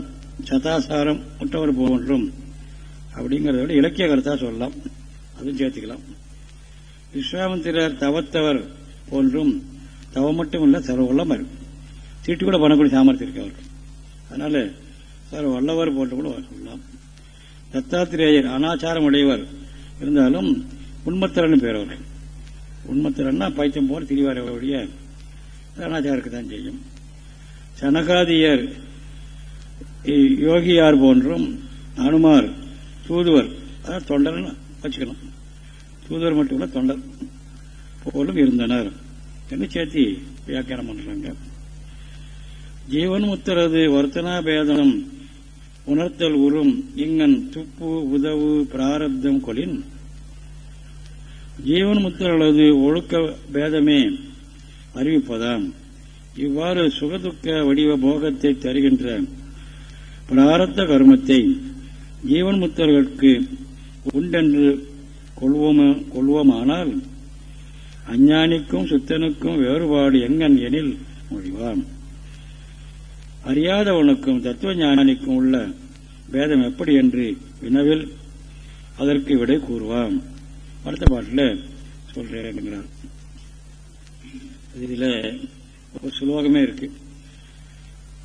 சதாசாரம் முட்டவர் போன்றும் அப்படிங்கிறத விட இலக்கிய கருத்தா சொல்லலாம். அதுவும் சேர்த்துக்கலாம். விஸ்வாமந்திரர் தவத்தவர் போன்றும் தவம் மட்டும் இல்லை சர்வ இருக்கும் திட்டு கூட பண்ணக்கூடிய சாமர்த்தியம் இருக்கு அவருக்கு. அதனால சர்வ வல்லவர் போட்டு கூட சொல்லலாம். தத்தாத்திரேயர் அனாச்சாரம் உடையவர் இருந்தாலும் உண்மத்திரன் பேர் அவர் உண்மத்திரன்னா பைத்தியம் போல திரிவாரவுடைய அனாச்சாரக்கு தான் செய்யும். சனகாதியர் யோகியார் போன்றும் அனுமார் தூதுவர் அதான் தொண்டர்னு வச்சுக்கணும். தூதுவர் மட்டும் இல்லை தொண்டர் போலும் இருந்தனர். என்று சேர்த்தி வியாக்கியானம் பண்றாங்க. ஜீவன் முத்தரது வர்த்தனா உணர்த்தல் உறும் இங்கன் துப்பு உதவு பிராரப்தம் கொலின் ஜீவன்முத்தரது ஒழுக்க பேதமே அறிவிப்பதாம். இவ்வாறு சுகதுக்க வடிவ போகத்தை தருகின்ற பிராரத்த கர்மத்தை ஜீவன் முத்தர்களுக்கு உண்டென்று கொள்வோமா கொள்வோமானால் அஞ்ஞானிக்கும் சுத்தனுக்கும் வேறுபாடு எங்கன் எனில் முடிவாம் அறியாதவனுக்கும் தத்துவ ஞானிக்கும் உள்ள பேதம் எப்படி என்று வினவில் அதற்கு விடை கூறுவான் அடுத்த பாட்டில் சொல்றேங்கிறார் இதில் ஒரு சுலோகமே இருக்கு.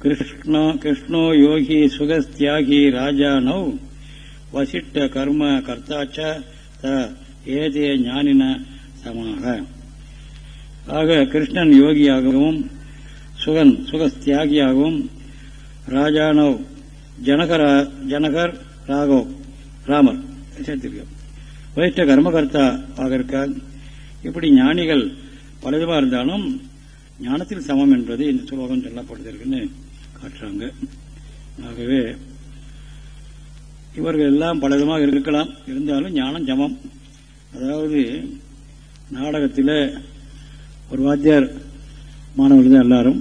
கிருஷ்ணோ கிருஷ்ணோ யோகி சுகஸ்தியாகி ராஜா நவ் வசிட்ட கர்ம கர்த்தாச்ச த ஏதே ஞானின சமாக ஆக கிருஷ்ணன் யோகியாகவும் சுகன் சுக தியாகியாகவும் ராஜானவ் ஜனகரா ஜனகர் ராகவ் ராமர் சேர்த்திருக்க வயிற்ற கர்மகர்த்தா ஆக இருக்கார். இப்படி ஞானிகள் பலவிதமாக இருந்தாலும் ஞானத்தில் சமம் என்பது இந்த சுலோகம் சொல்லப்பட்டிருக்குன்னு காட்டுறாங்க. ஆகவே இவர்கள் எல்லாம் பலவிதமாக இருக்கலாம். இருந்தாலும் ஞானம் சமம். அதாவது நாடகத்தில் ஒரு வாத்தியார் மாணவர்கள் தான் எல்லாரும்.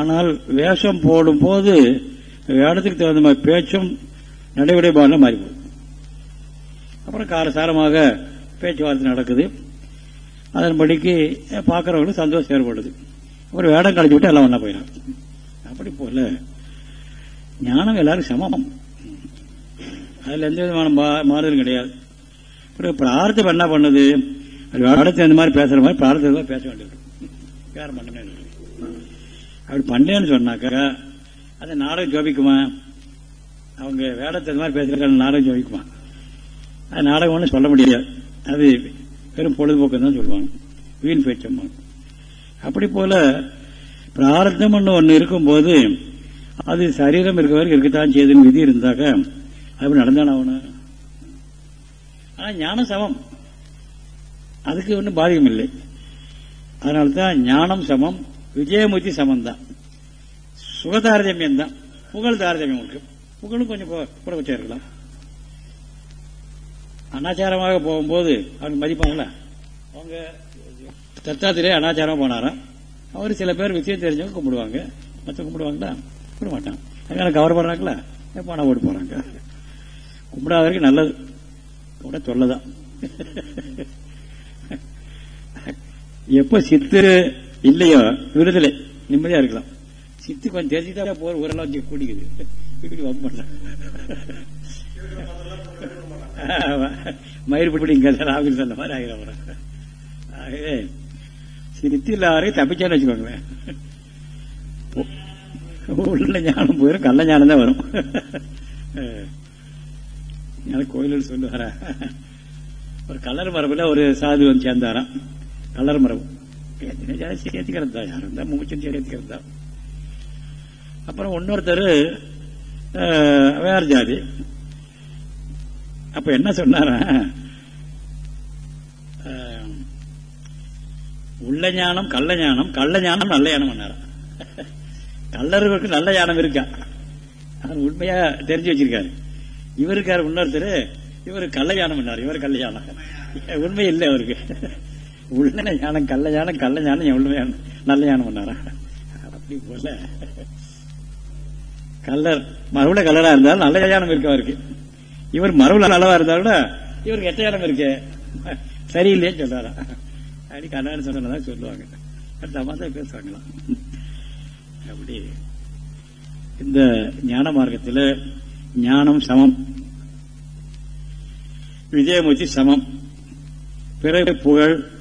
ஆனால் வேஷம் போடும்போது வேடத்துக்கு தகுந்த மாதிரி பேச்சும் நடைமுறை மாறி போகுது அப்புறம் காரசாரமாக பேச்சுவார்த்தை நடக்குது. அதன்படிக்கு பார்க்குறவங்களுக்கு சந்தோஷம் ஏற்படுது. அப்புறம் வேடம் கழிச்சு விட்டு எல்லாம் ஒன்றா போயிடும். அப்படி போல ஞானம் எல்லாரும் சமம். அதில் எந்த விதமான மாறுதலும் கிடையாது. அப்புறம் பிரார்த்தம் என்ன பண்ணுது? வேடத்தை இந்த மாதிரி பேசுற மாதிரி பிரார்த்தத்தை பேச வேண்டியது. வேற பண்ணணும் அப்படி பண்ணேன்னு சொன்னாக்கா அதை நாடகம் ஜோபிக்குமா? அவங்க வேடத்தை மாதிரி பேசுறாங்க நாடகம் ஜோபிக்குமா? அது நாடகம் ஒன்றும் சொல்ல முடியாது. அது வெறும் பொழுதுபோக்கு தான் சொல்லுவாங்க. வீண் பேச்சம்மா அப்படி போல பிரார்த்தம் ஒன்று இருக்கும்போது அது சரீரம் இருக்க வரைக்கும் இருக்கத்தான் செய்து விதி இருந்தாக்க அப்படி நடந்தான அவனு? ஆனா ஞானம் சமம். அதுக்கு ஒன்றும் பாதிக்கம் இல்லை. அதனால்தான் ஞானம் சமம் விஜயமூர்த்தி சமம் தான் சுகதாரதமியம் தான். புகழ் தாரதமியம் இருக்கு புகழும் கொஞ்சம் கூட வச்சிருக்கலாம் அனாச்சாரமாக போகும்போது அவங்க மதிப்பாங்களா? அவங்க தத்தாத்திலே அனாச்சாரமாக போனாராம். அவர் சில பேர் விஷயம் தெரிஞ்சவங்க கும்பிடுவாங்க. மற்ற கும்பிடுவாங்களா? கும்பிட மாட்டான் அதனால கவர் பண்ணுறாங்களா பணம் ஓட்டு போறாங்க. கும்பிடாத வரைக்கும் நல்லது. கூட சொல்லதான் (laughs) எப்ப சித்து இல்லையோ விடுதலை. நிம்மதியா இருக்கலாம். சித்து கொஞ்சம் தெரிஞ்சுட்டா போற ஊரெல்லாம் வச்சு கூடிக்குது. இப்படி வம்பு பண்ண. இங்க ராகுல் சொன்ன மாதிரி ஆகிற ஆகவே சித்து இல்லாரு தப்பிச்சான்னு வச்சுக்கோங்களேன். உள்ள ஞானம் போயிடும் கள்ள ஞானம் தான் வரும். கோயிலில் சொல்லுவார? ஒரு கலர் மரபுல ஒரு சாது வந்து சேர்ந்தாராம். கலர் மரபு சேர்த்துக்கிறது தான் யாரும் தான் மூச்சு சேர்த்துக்கிறது தான் அப்புறம் இன்னொருத்தர் வேற ஜாதி அப்ப என்ன சொன்னார உள்ள ஞானம் கள்ள ஞானம் கள்ள ஞானம் நல்ல ஞானம் பண்ணார கல்லர்களுக்கு நல்ல ஞானம் இருக்கா அவர் உண்மையா தெரிஞ்சு வச்சிருக்காரு இவருக்காரு இன்னொருத்தர் இவர் கள்ள ஞானம் பண்ணார் இவர் கள்ள ஞானம் உண்மை இல்லை அவருக்கு உள்ள ஞானம் கள்ள ஞானம் கள்ள ஞானம் உண்மையான நல்ல ஞானம் பண்ணாரா அப்படி போல. கல்லர் மறுபட கல்லரா இருந்தாலும் நல்ல ஞானம் இருக்கு அவருக்கு. இவர் மறுபடிய நல்லவா இருந்தாலும் இவருக்கு எட்ட ஞானம் இருக்கு. சரியில்லையே சொல்றாரா. அப்படி கண்ணாடி சொன்னதான் சொல்லுவாங்க. தமாசா பேசுவாங்களாம் அப்படி. இந்த ஞான மார்க்கத்தில் ஞானம் சமம். விஜயமூர்த்தி சமம். பிறகு புகழ்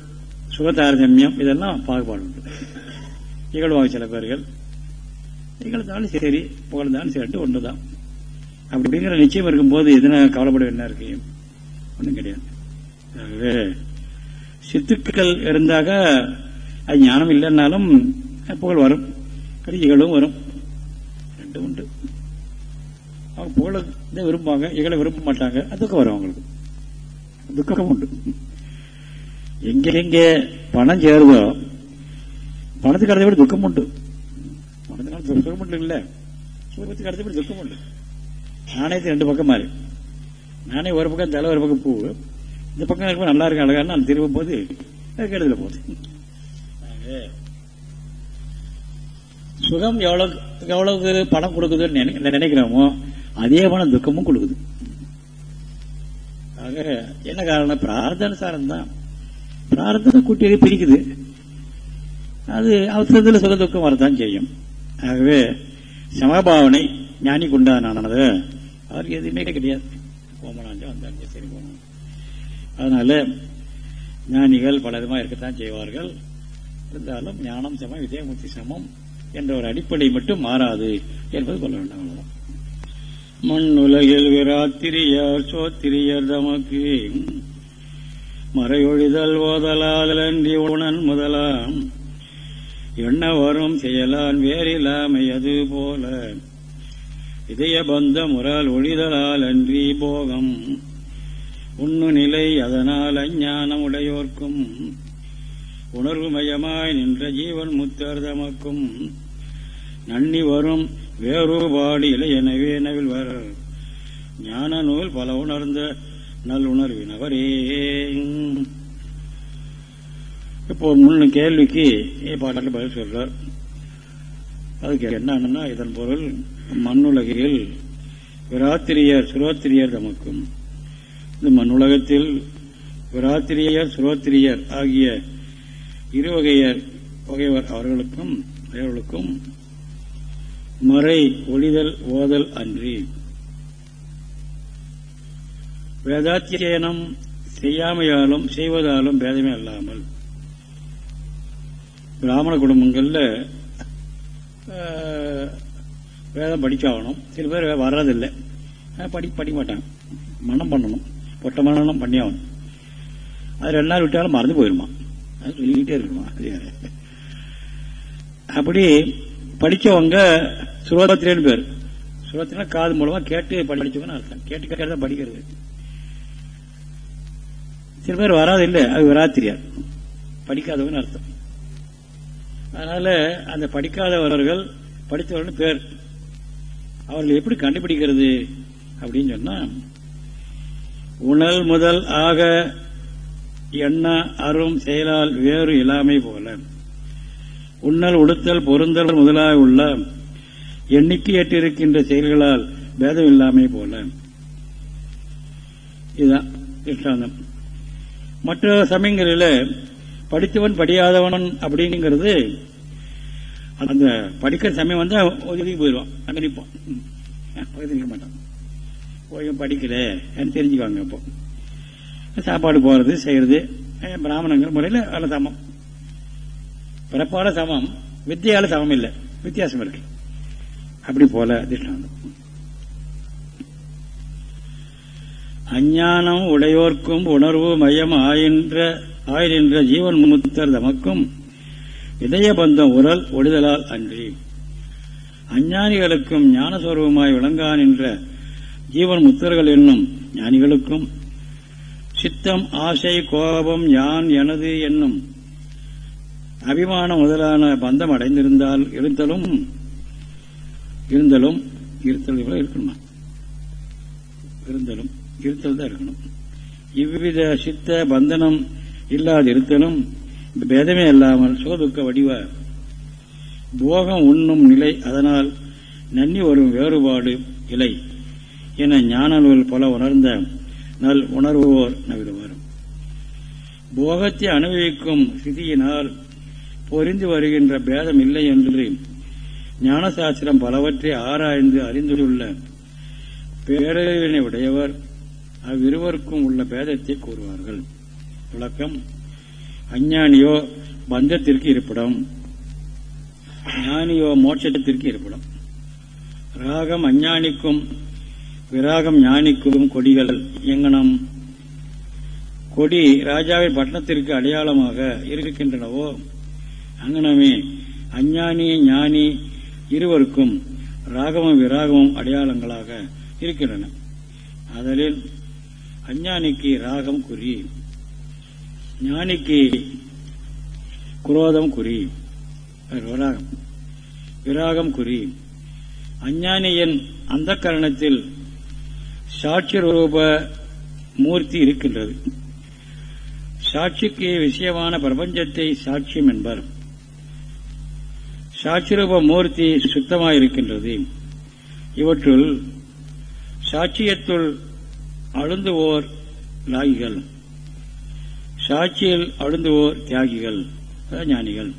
சுகதாரதமியம் இதெல்லாம் பாகுபாடு உண்டு இகழ்வாக சில பேர்கள் இகழ்ந்தாலும் சரி புகழ்ந்தாலும் சரி ஒன்றுதான். அப்படிங்கிற நிச்சயம் இருக்கும்போது எதனால் கவலைப்பட என்ன இருக்கு? ஒன்றும் கிடையாது. ஆகவே சித்துக்கள் இருந்தாக அது ஞானம் இல்லைன்னாலும் புகழ் வரும். இகழும் வரும். ரெண்டும் உண்டு. அவங்க புகழ விரும்புவாங்க இகழ விரும்ப மாட்டாங்க துக்கம் வரும் அவங்களுக்கு. துக்கம் உண்டு. எங்க எங்க பணம் சேருதோ பணத்துக்கு அடுத்தபடி துக்கம் உண்டு பணத்துக்கு துக்கம் உண்டு இல்ல சுகத்துக்கு அடுத்தபடி துக்கம் உண்டு ரெண்டு பக்கம் மாறி. நானே ஒரு பக்கம் தலை ஒரு பக்கம் பூ இந்த பக்கம் இருக்கும் நல்லா இருக்கு அழகான நான் திரும்பும் போது கெடுதல போகுது. சுகம் எவ்வளவு எவ்வளவு பணம் கொடுக்குதுன்னு நினைக்கிறோமோ அதே பணம் துக்கமும் கொடுக்குது. ஆக என்ன காரணம்? பிரார்த்தனுசாரம் தான். பிரார்த்தனை கூட்டியதை பிரிக்குது அது அவசரத்தில் சுக துக்கம் வரத்தான் செய்யும். ஆகவே சமபாவனை ஞானி உண்டானது அவருக்கு எதுவுமே கிடையாது. கோமனாஞ்சம் வந்தாங்க சரி போனோம் அதனால ஞானிகள் பல விதமாக இருக்கத்தான் செய்வார்கள். இருந்தாலும் ஞானம் சமம் விஜயமூர்த்தி சமம் என்ற ஒரு அடிப்படை மட்டும் மாறாது என்பது கொள்ள வேண்டாம் மண் உலகில் விராத்திரியார் சோத்திரியர் தமக்கு மறையொழிதல் ஓதலாதலன்றி உணன் முதலாம். எண்ண வரும் செயலான் வேறில்லாமை அது போல இதய பந்த முறால் ஒழிதலால் அன்றி போகம். உண்ணு நிலை அதனால் அஞ்ஞானம் உடையோர்க்கும். உணர்வுமயமாய் நின்ற ஜீவன் முத்தர் தமக்கும். நன்னி வரும் வேறுபாடு இல்லை எனவே நவில் வர. ஞான நூல் பல உணர்ந்த நல்லுணர்வினவரே இப்போ முன்னு கேள்விக்கு பாடல் பதில் சொல்றார். அதுக்கு என்னன்னா இதன் பொருள் மண்ணுலகில் விராத்திரியர் சுரோத்திரியர் தமக்கும். இந்த மண்ணுலகத்தில் விராத்திரியர் சுரோத்திரியர் ஆகிய இரு வகையர் வகைவர் அவர்களுக்கும் அவர்களுக்கும் மறை ஒளிதல் ஓதல் அன்றி வேதாத்தியனம் செய்யாமையாலும் செய்வதாலும் பேதமே அல்லாமல் பிராமண குடும்பங்கள்ல வேதம் படிச்சாகணும் சில பேர் வர்றதில்லை. படி படிக்க மாட்டாங்க மனம் பண்ணணும். பொட்ட மனம் பண்ணி ஆகணும் அது ரெண்டு நாள் விட்டாலும் மறந்து போயிருமா? அது சொல்லிக்கிட்டே இருக்குமா அது அப்படி படிச்சவங்க சுரோத்திரன்னு பேர். சுரோத்திரனா காது மூலமாக கேட்டு படிச்சவங்கன்னு அர்த்தம். கேட்டு கேட்கறத படிக்கிறது. சில பேர் வராது இல்லை அது வராத்திரியார் படிக்காதவன் அர்த்தம். அதனால அந்த படிக்காதவர்கள் படித்தவர்கள் பேர். அவர்கள் எப்படி கண்டுபிடிக்கிறது அப்படின்னு சொன்னா உணல் முதல் ஆக எண்ண அரும் செயலால் வேறு இல்லாமை போல உண்ணல் உடுத்தல் பொருந்தல் முதலாக உள்ள எண்ணிக்கையற்றிருக்கின்ற செயல்களால் பேதம் இல்லாமை போல. இதுதான் திருஷ்டாந்தம். மற்ற சமயங்களில் படித்தவன் படியாதவன் அப்படிங்கிறது அந்த படிக்கிற சமயம் வந்து ஒதுக்கி போயிடுவான். அங்கே நிற்பான் பக்கத்தில் நிற்க மாட்டான். போய் படிக்கல. தெரிஞ்சுக்குவாங்க இப்போ சாப்பாடு போகிறது செய்கிறது பிராமணங்கிற முறையில் அதில் சமம். பிறப்பால சமம் வித்தியால சமம் இல்லை. வித்தியாசம் இருக்கு. அப்படி போல திஷ்டாந்தம். அஞ்ஞானம் உடையோர்க்கும் உணர்வு மையம் ஆயின்ற ஆயின்ற ஜீவன் முத்தர் தமக்கும் இதய பந்தம் உரல் ஒளிதலால் அன்றி. அஞ்ஞானிகளுக்கும் ஞானஸ்வரூபமாய் விளங்கான் என்ற ஜீவன் முத்தர்கள் என்னும் ஞானிகளுக்கும் சித்தம் ஆசை கோபம் யான் எனது என்னும் அபிமானம் முதலான பந்தம் அடைந்திருந்தால் இருத்தலும் இருந்தலும் இருத்தல் இருக்கணுமா இருந்தலும். இருத்தல் தான் இருக்கணும் இவ்வித சித்த பந்தனம் இல்லாத இருத்தலும் பேதமே இல்லாமல் சோதுக்க வடிவ. போகம் உண்ணும் நிலை அதனால் நன்னி வரும் வேறுபாடு இலை என ஞான நூல் பல உணர்ந்த நல் உணர்வோர் நவிடுவார். போகத்தை அனுபவிக்கும் ஸ்திதியினால் பொறிந்து வருகின்ற பேதம் இல்லை என்று ஞானசாஸ்திரம் பலவற்றை ஆராய்ந்து அறிந்துள்ள பேரறிவினை உடையவர் அவ்விருவருக்கும் உள்ள பேதத்தை கூறுவார்கள். விளக்கம் அஞ்ஞானியோ பந்தத்திற்கு இருப்பிடம் ஞானியோ மோட்சத்திற்கு இருப்பிடம். ராகம் அஞ்ஞானிக்கும் விராகம் ஞானிக்கும் கொடிகள் எங்கனம்? கொடி ராஜாவின் பட்டணத்திற்கு அடையாளமாக இருக்கின்றனவோ? அங்கனமே அஞ்ஞானி ஞானி இருவருக்கும் ராகமும் விராகமும் அடையாளங்களாக இருக்கின்றன. அதில் அஞ்ஞானிக்கு ராகம் குறி. ஞானிக்கு குரோதம் குறி. விராகம் விராகம் குறி. அஞ்ஞானியின் அந்த கரணத்தில் சாட்சி ரூப மூர்த்தி இருக்கின்றது. சாட்சிக்கு விஷயமான பிரபஞ்சத்தை சாட்சியம் என்பர். சாட்சிரூப மூர்த்தி சுத்தமாயிருக்கின்றது. இவற்றுள் சாட்சியத்துள் அழுந்துவோர் லாகிகள் சாட்சியில் அழுந்துவோர் தியாகிகள் ஞானிகள்.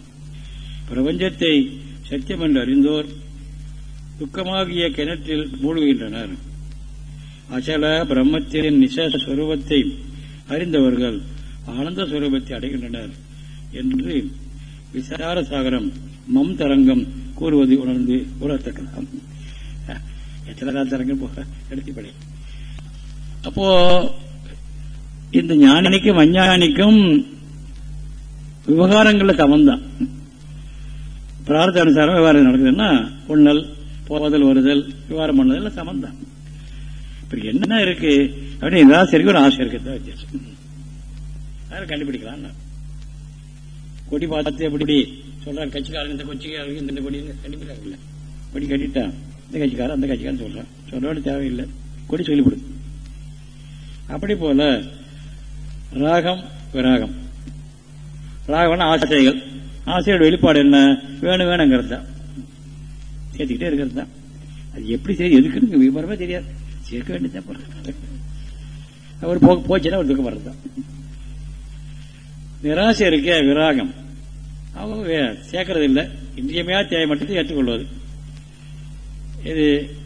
பிரபஞ்சத்தை சத்தியம் என்று அறிந்தோர் துக்கமாகிய கிணற்றில் மூழ்குகின்றனர். அசல பிரம்மத்தின் நிசஸ்வரூபத்தை அறிந்தவர்கள் ஆனந்த சுரூபத்தை அடைகின்றனர் என்று விசார சாகரம் மம் தரங்கம் கூறுவது உணர்ந்து உணர்த்தக்கலாம் எத்தனை தரங்கம் போக? எடுத்துப்படை அப்போ இந்த ஞானிக்கும் அஞ்ஞானிக்கும் விவகாரங்கள்ல சமந்தான் பிரார்த்த அனுசாரம் விவகாரம் நடக்குதுன்னா உண்ணல் போதல் வருதல் விவகாரம் பண்ணதில் சமந்தான் இப்ப என்ன இருக்கு? அப்படின்னு ஏதாவது ஒரு ஆசை இருக்கிறதா வித்தியாசம் அதை கண்டுபிடிக்கலாம். கொடி பார்த்து எப்படி சொல்றாரு கட்சிக்காரங்க இந்த கொச்சிக்காரங்க இந்த கொடி கண்டுபிடிக்கிறாங்கல்ல கொடி கட்டிட்டான். இந்த கட்சிக்காரன் அந்த கட்சிக்காரன் சொல்றான். சொல்றோட தேவையில்லை. கொடி சொல்லிவிடுது அப்படி போல ராகம் விராகம். ராகம்னா ஆசைகள் ஆசையோட வெளிப்பாடு என்ன? வேணும் வேணுங்கிறது தான். சேர்த்துக்கிட்டே இருக்கிறது தான். அது எப்படி சரி எதுக்குன்னு விவரமே தெரியாது. சேர்க்க வேண்டியதான் அவர் போக போச்சுன்னா ஒரு துக்கம் வர்றது தான். நிராசை இருக்க விராகம். அவங்க சேர்க்கறது இல்லை. இன்றியமையா தேவை மட்டும் ஏற்றுக்கொள்வது இது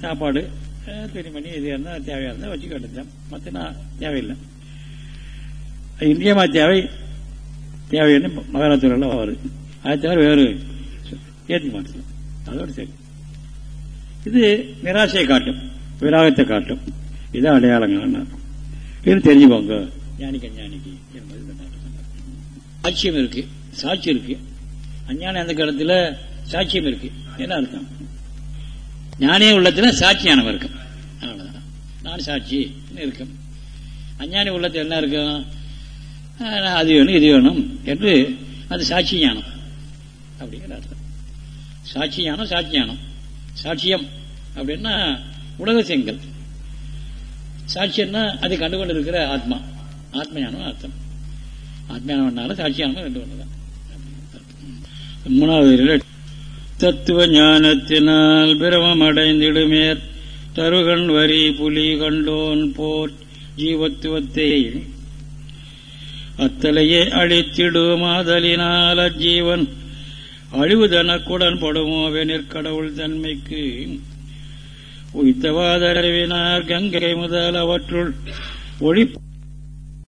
சாப்பாடு துணிமணி இது இருந்தால் தேவையாக இருந்தால் வச்சுக்க வேண்டியதுதான் மற்ற நான் தேவையில்லை. இந்தியமா தேவை தேவைன்னு மகாராஷ்டிராவில் வருது அது தவிர வேறு. ஏற்றுக்க மாட்டேன் அதோடு சரி. இது நிராசையை காட்டும். விராகத்தை காட்டும். இதான் அடையாளங்கள் இது தெரிஞ்சுக்கோங்க. ஞானிக்கு என்பது சாட்சியம் இருக்கு. சாட்சி இருக்கு. அஞ்ஞான அந்த காலத்தில் சாட்சியம் இருக்கு. என்ன அர்த்தம்? ஞானிய உள்ளத்துல சாட்சியானவன் இருக்கும் அவ்வளவுதான். நான் சாட்சி. இருக்கும்? அஞ்ஞானி உள்ளத்தில் என்ன இருக்கும்? அது வேணும் இது வேணும் என்று அது சாட்சி ஞானம் அப்படிங்கிற அர்த்தம். சாட்சி ஞானம் சாட்சி ஞானம் சாட்சியம் அப்படின்னா உலக செங்கல். சாட்சியம்னா அது கண்டுகொண்டு இருக்கிற ஆத்மா. ஆத்ம ஞானம் அர்த்தம். ஆத்ம சாட்சியானமும் ரெண்டு ஒன்று தான் மூணாவது தத்துவ ஞானத்தினால் பிரமமடைந்திடுமேற் தருகன் வரி புலி கண்டோன் போர் ஜீவத்துவத்தை. அத்தலையே அழித்திடுமாதலினால் அஜீவன். அழிவுதனக்குடன் படுமோவெனிற் கடவுள் தன்மைக்கு. உய்த்தவாத அறிவினார் கங்கை முதல் அவற்றுள் ஒழிப்பு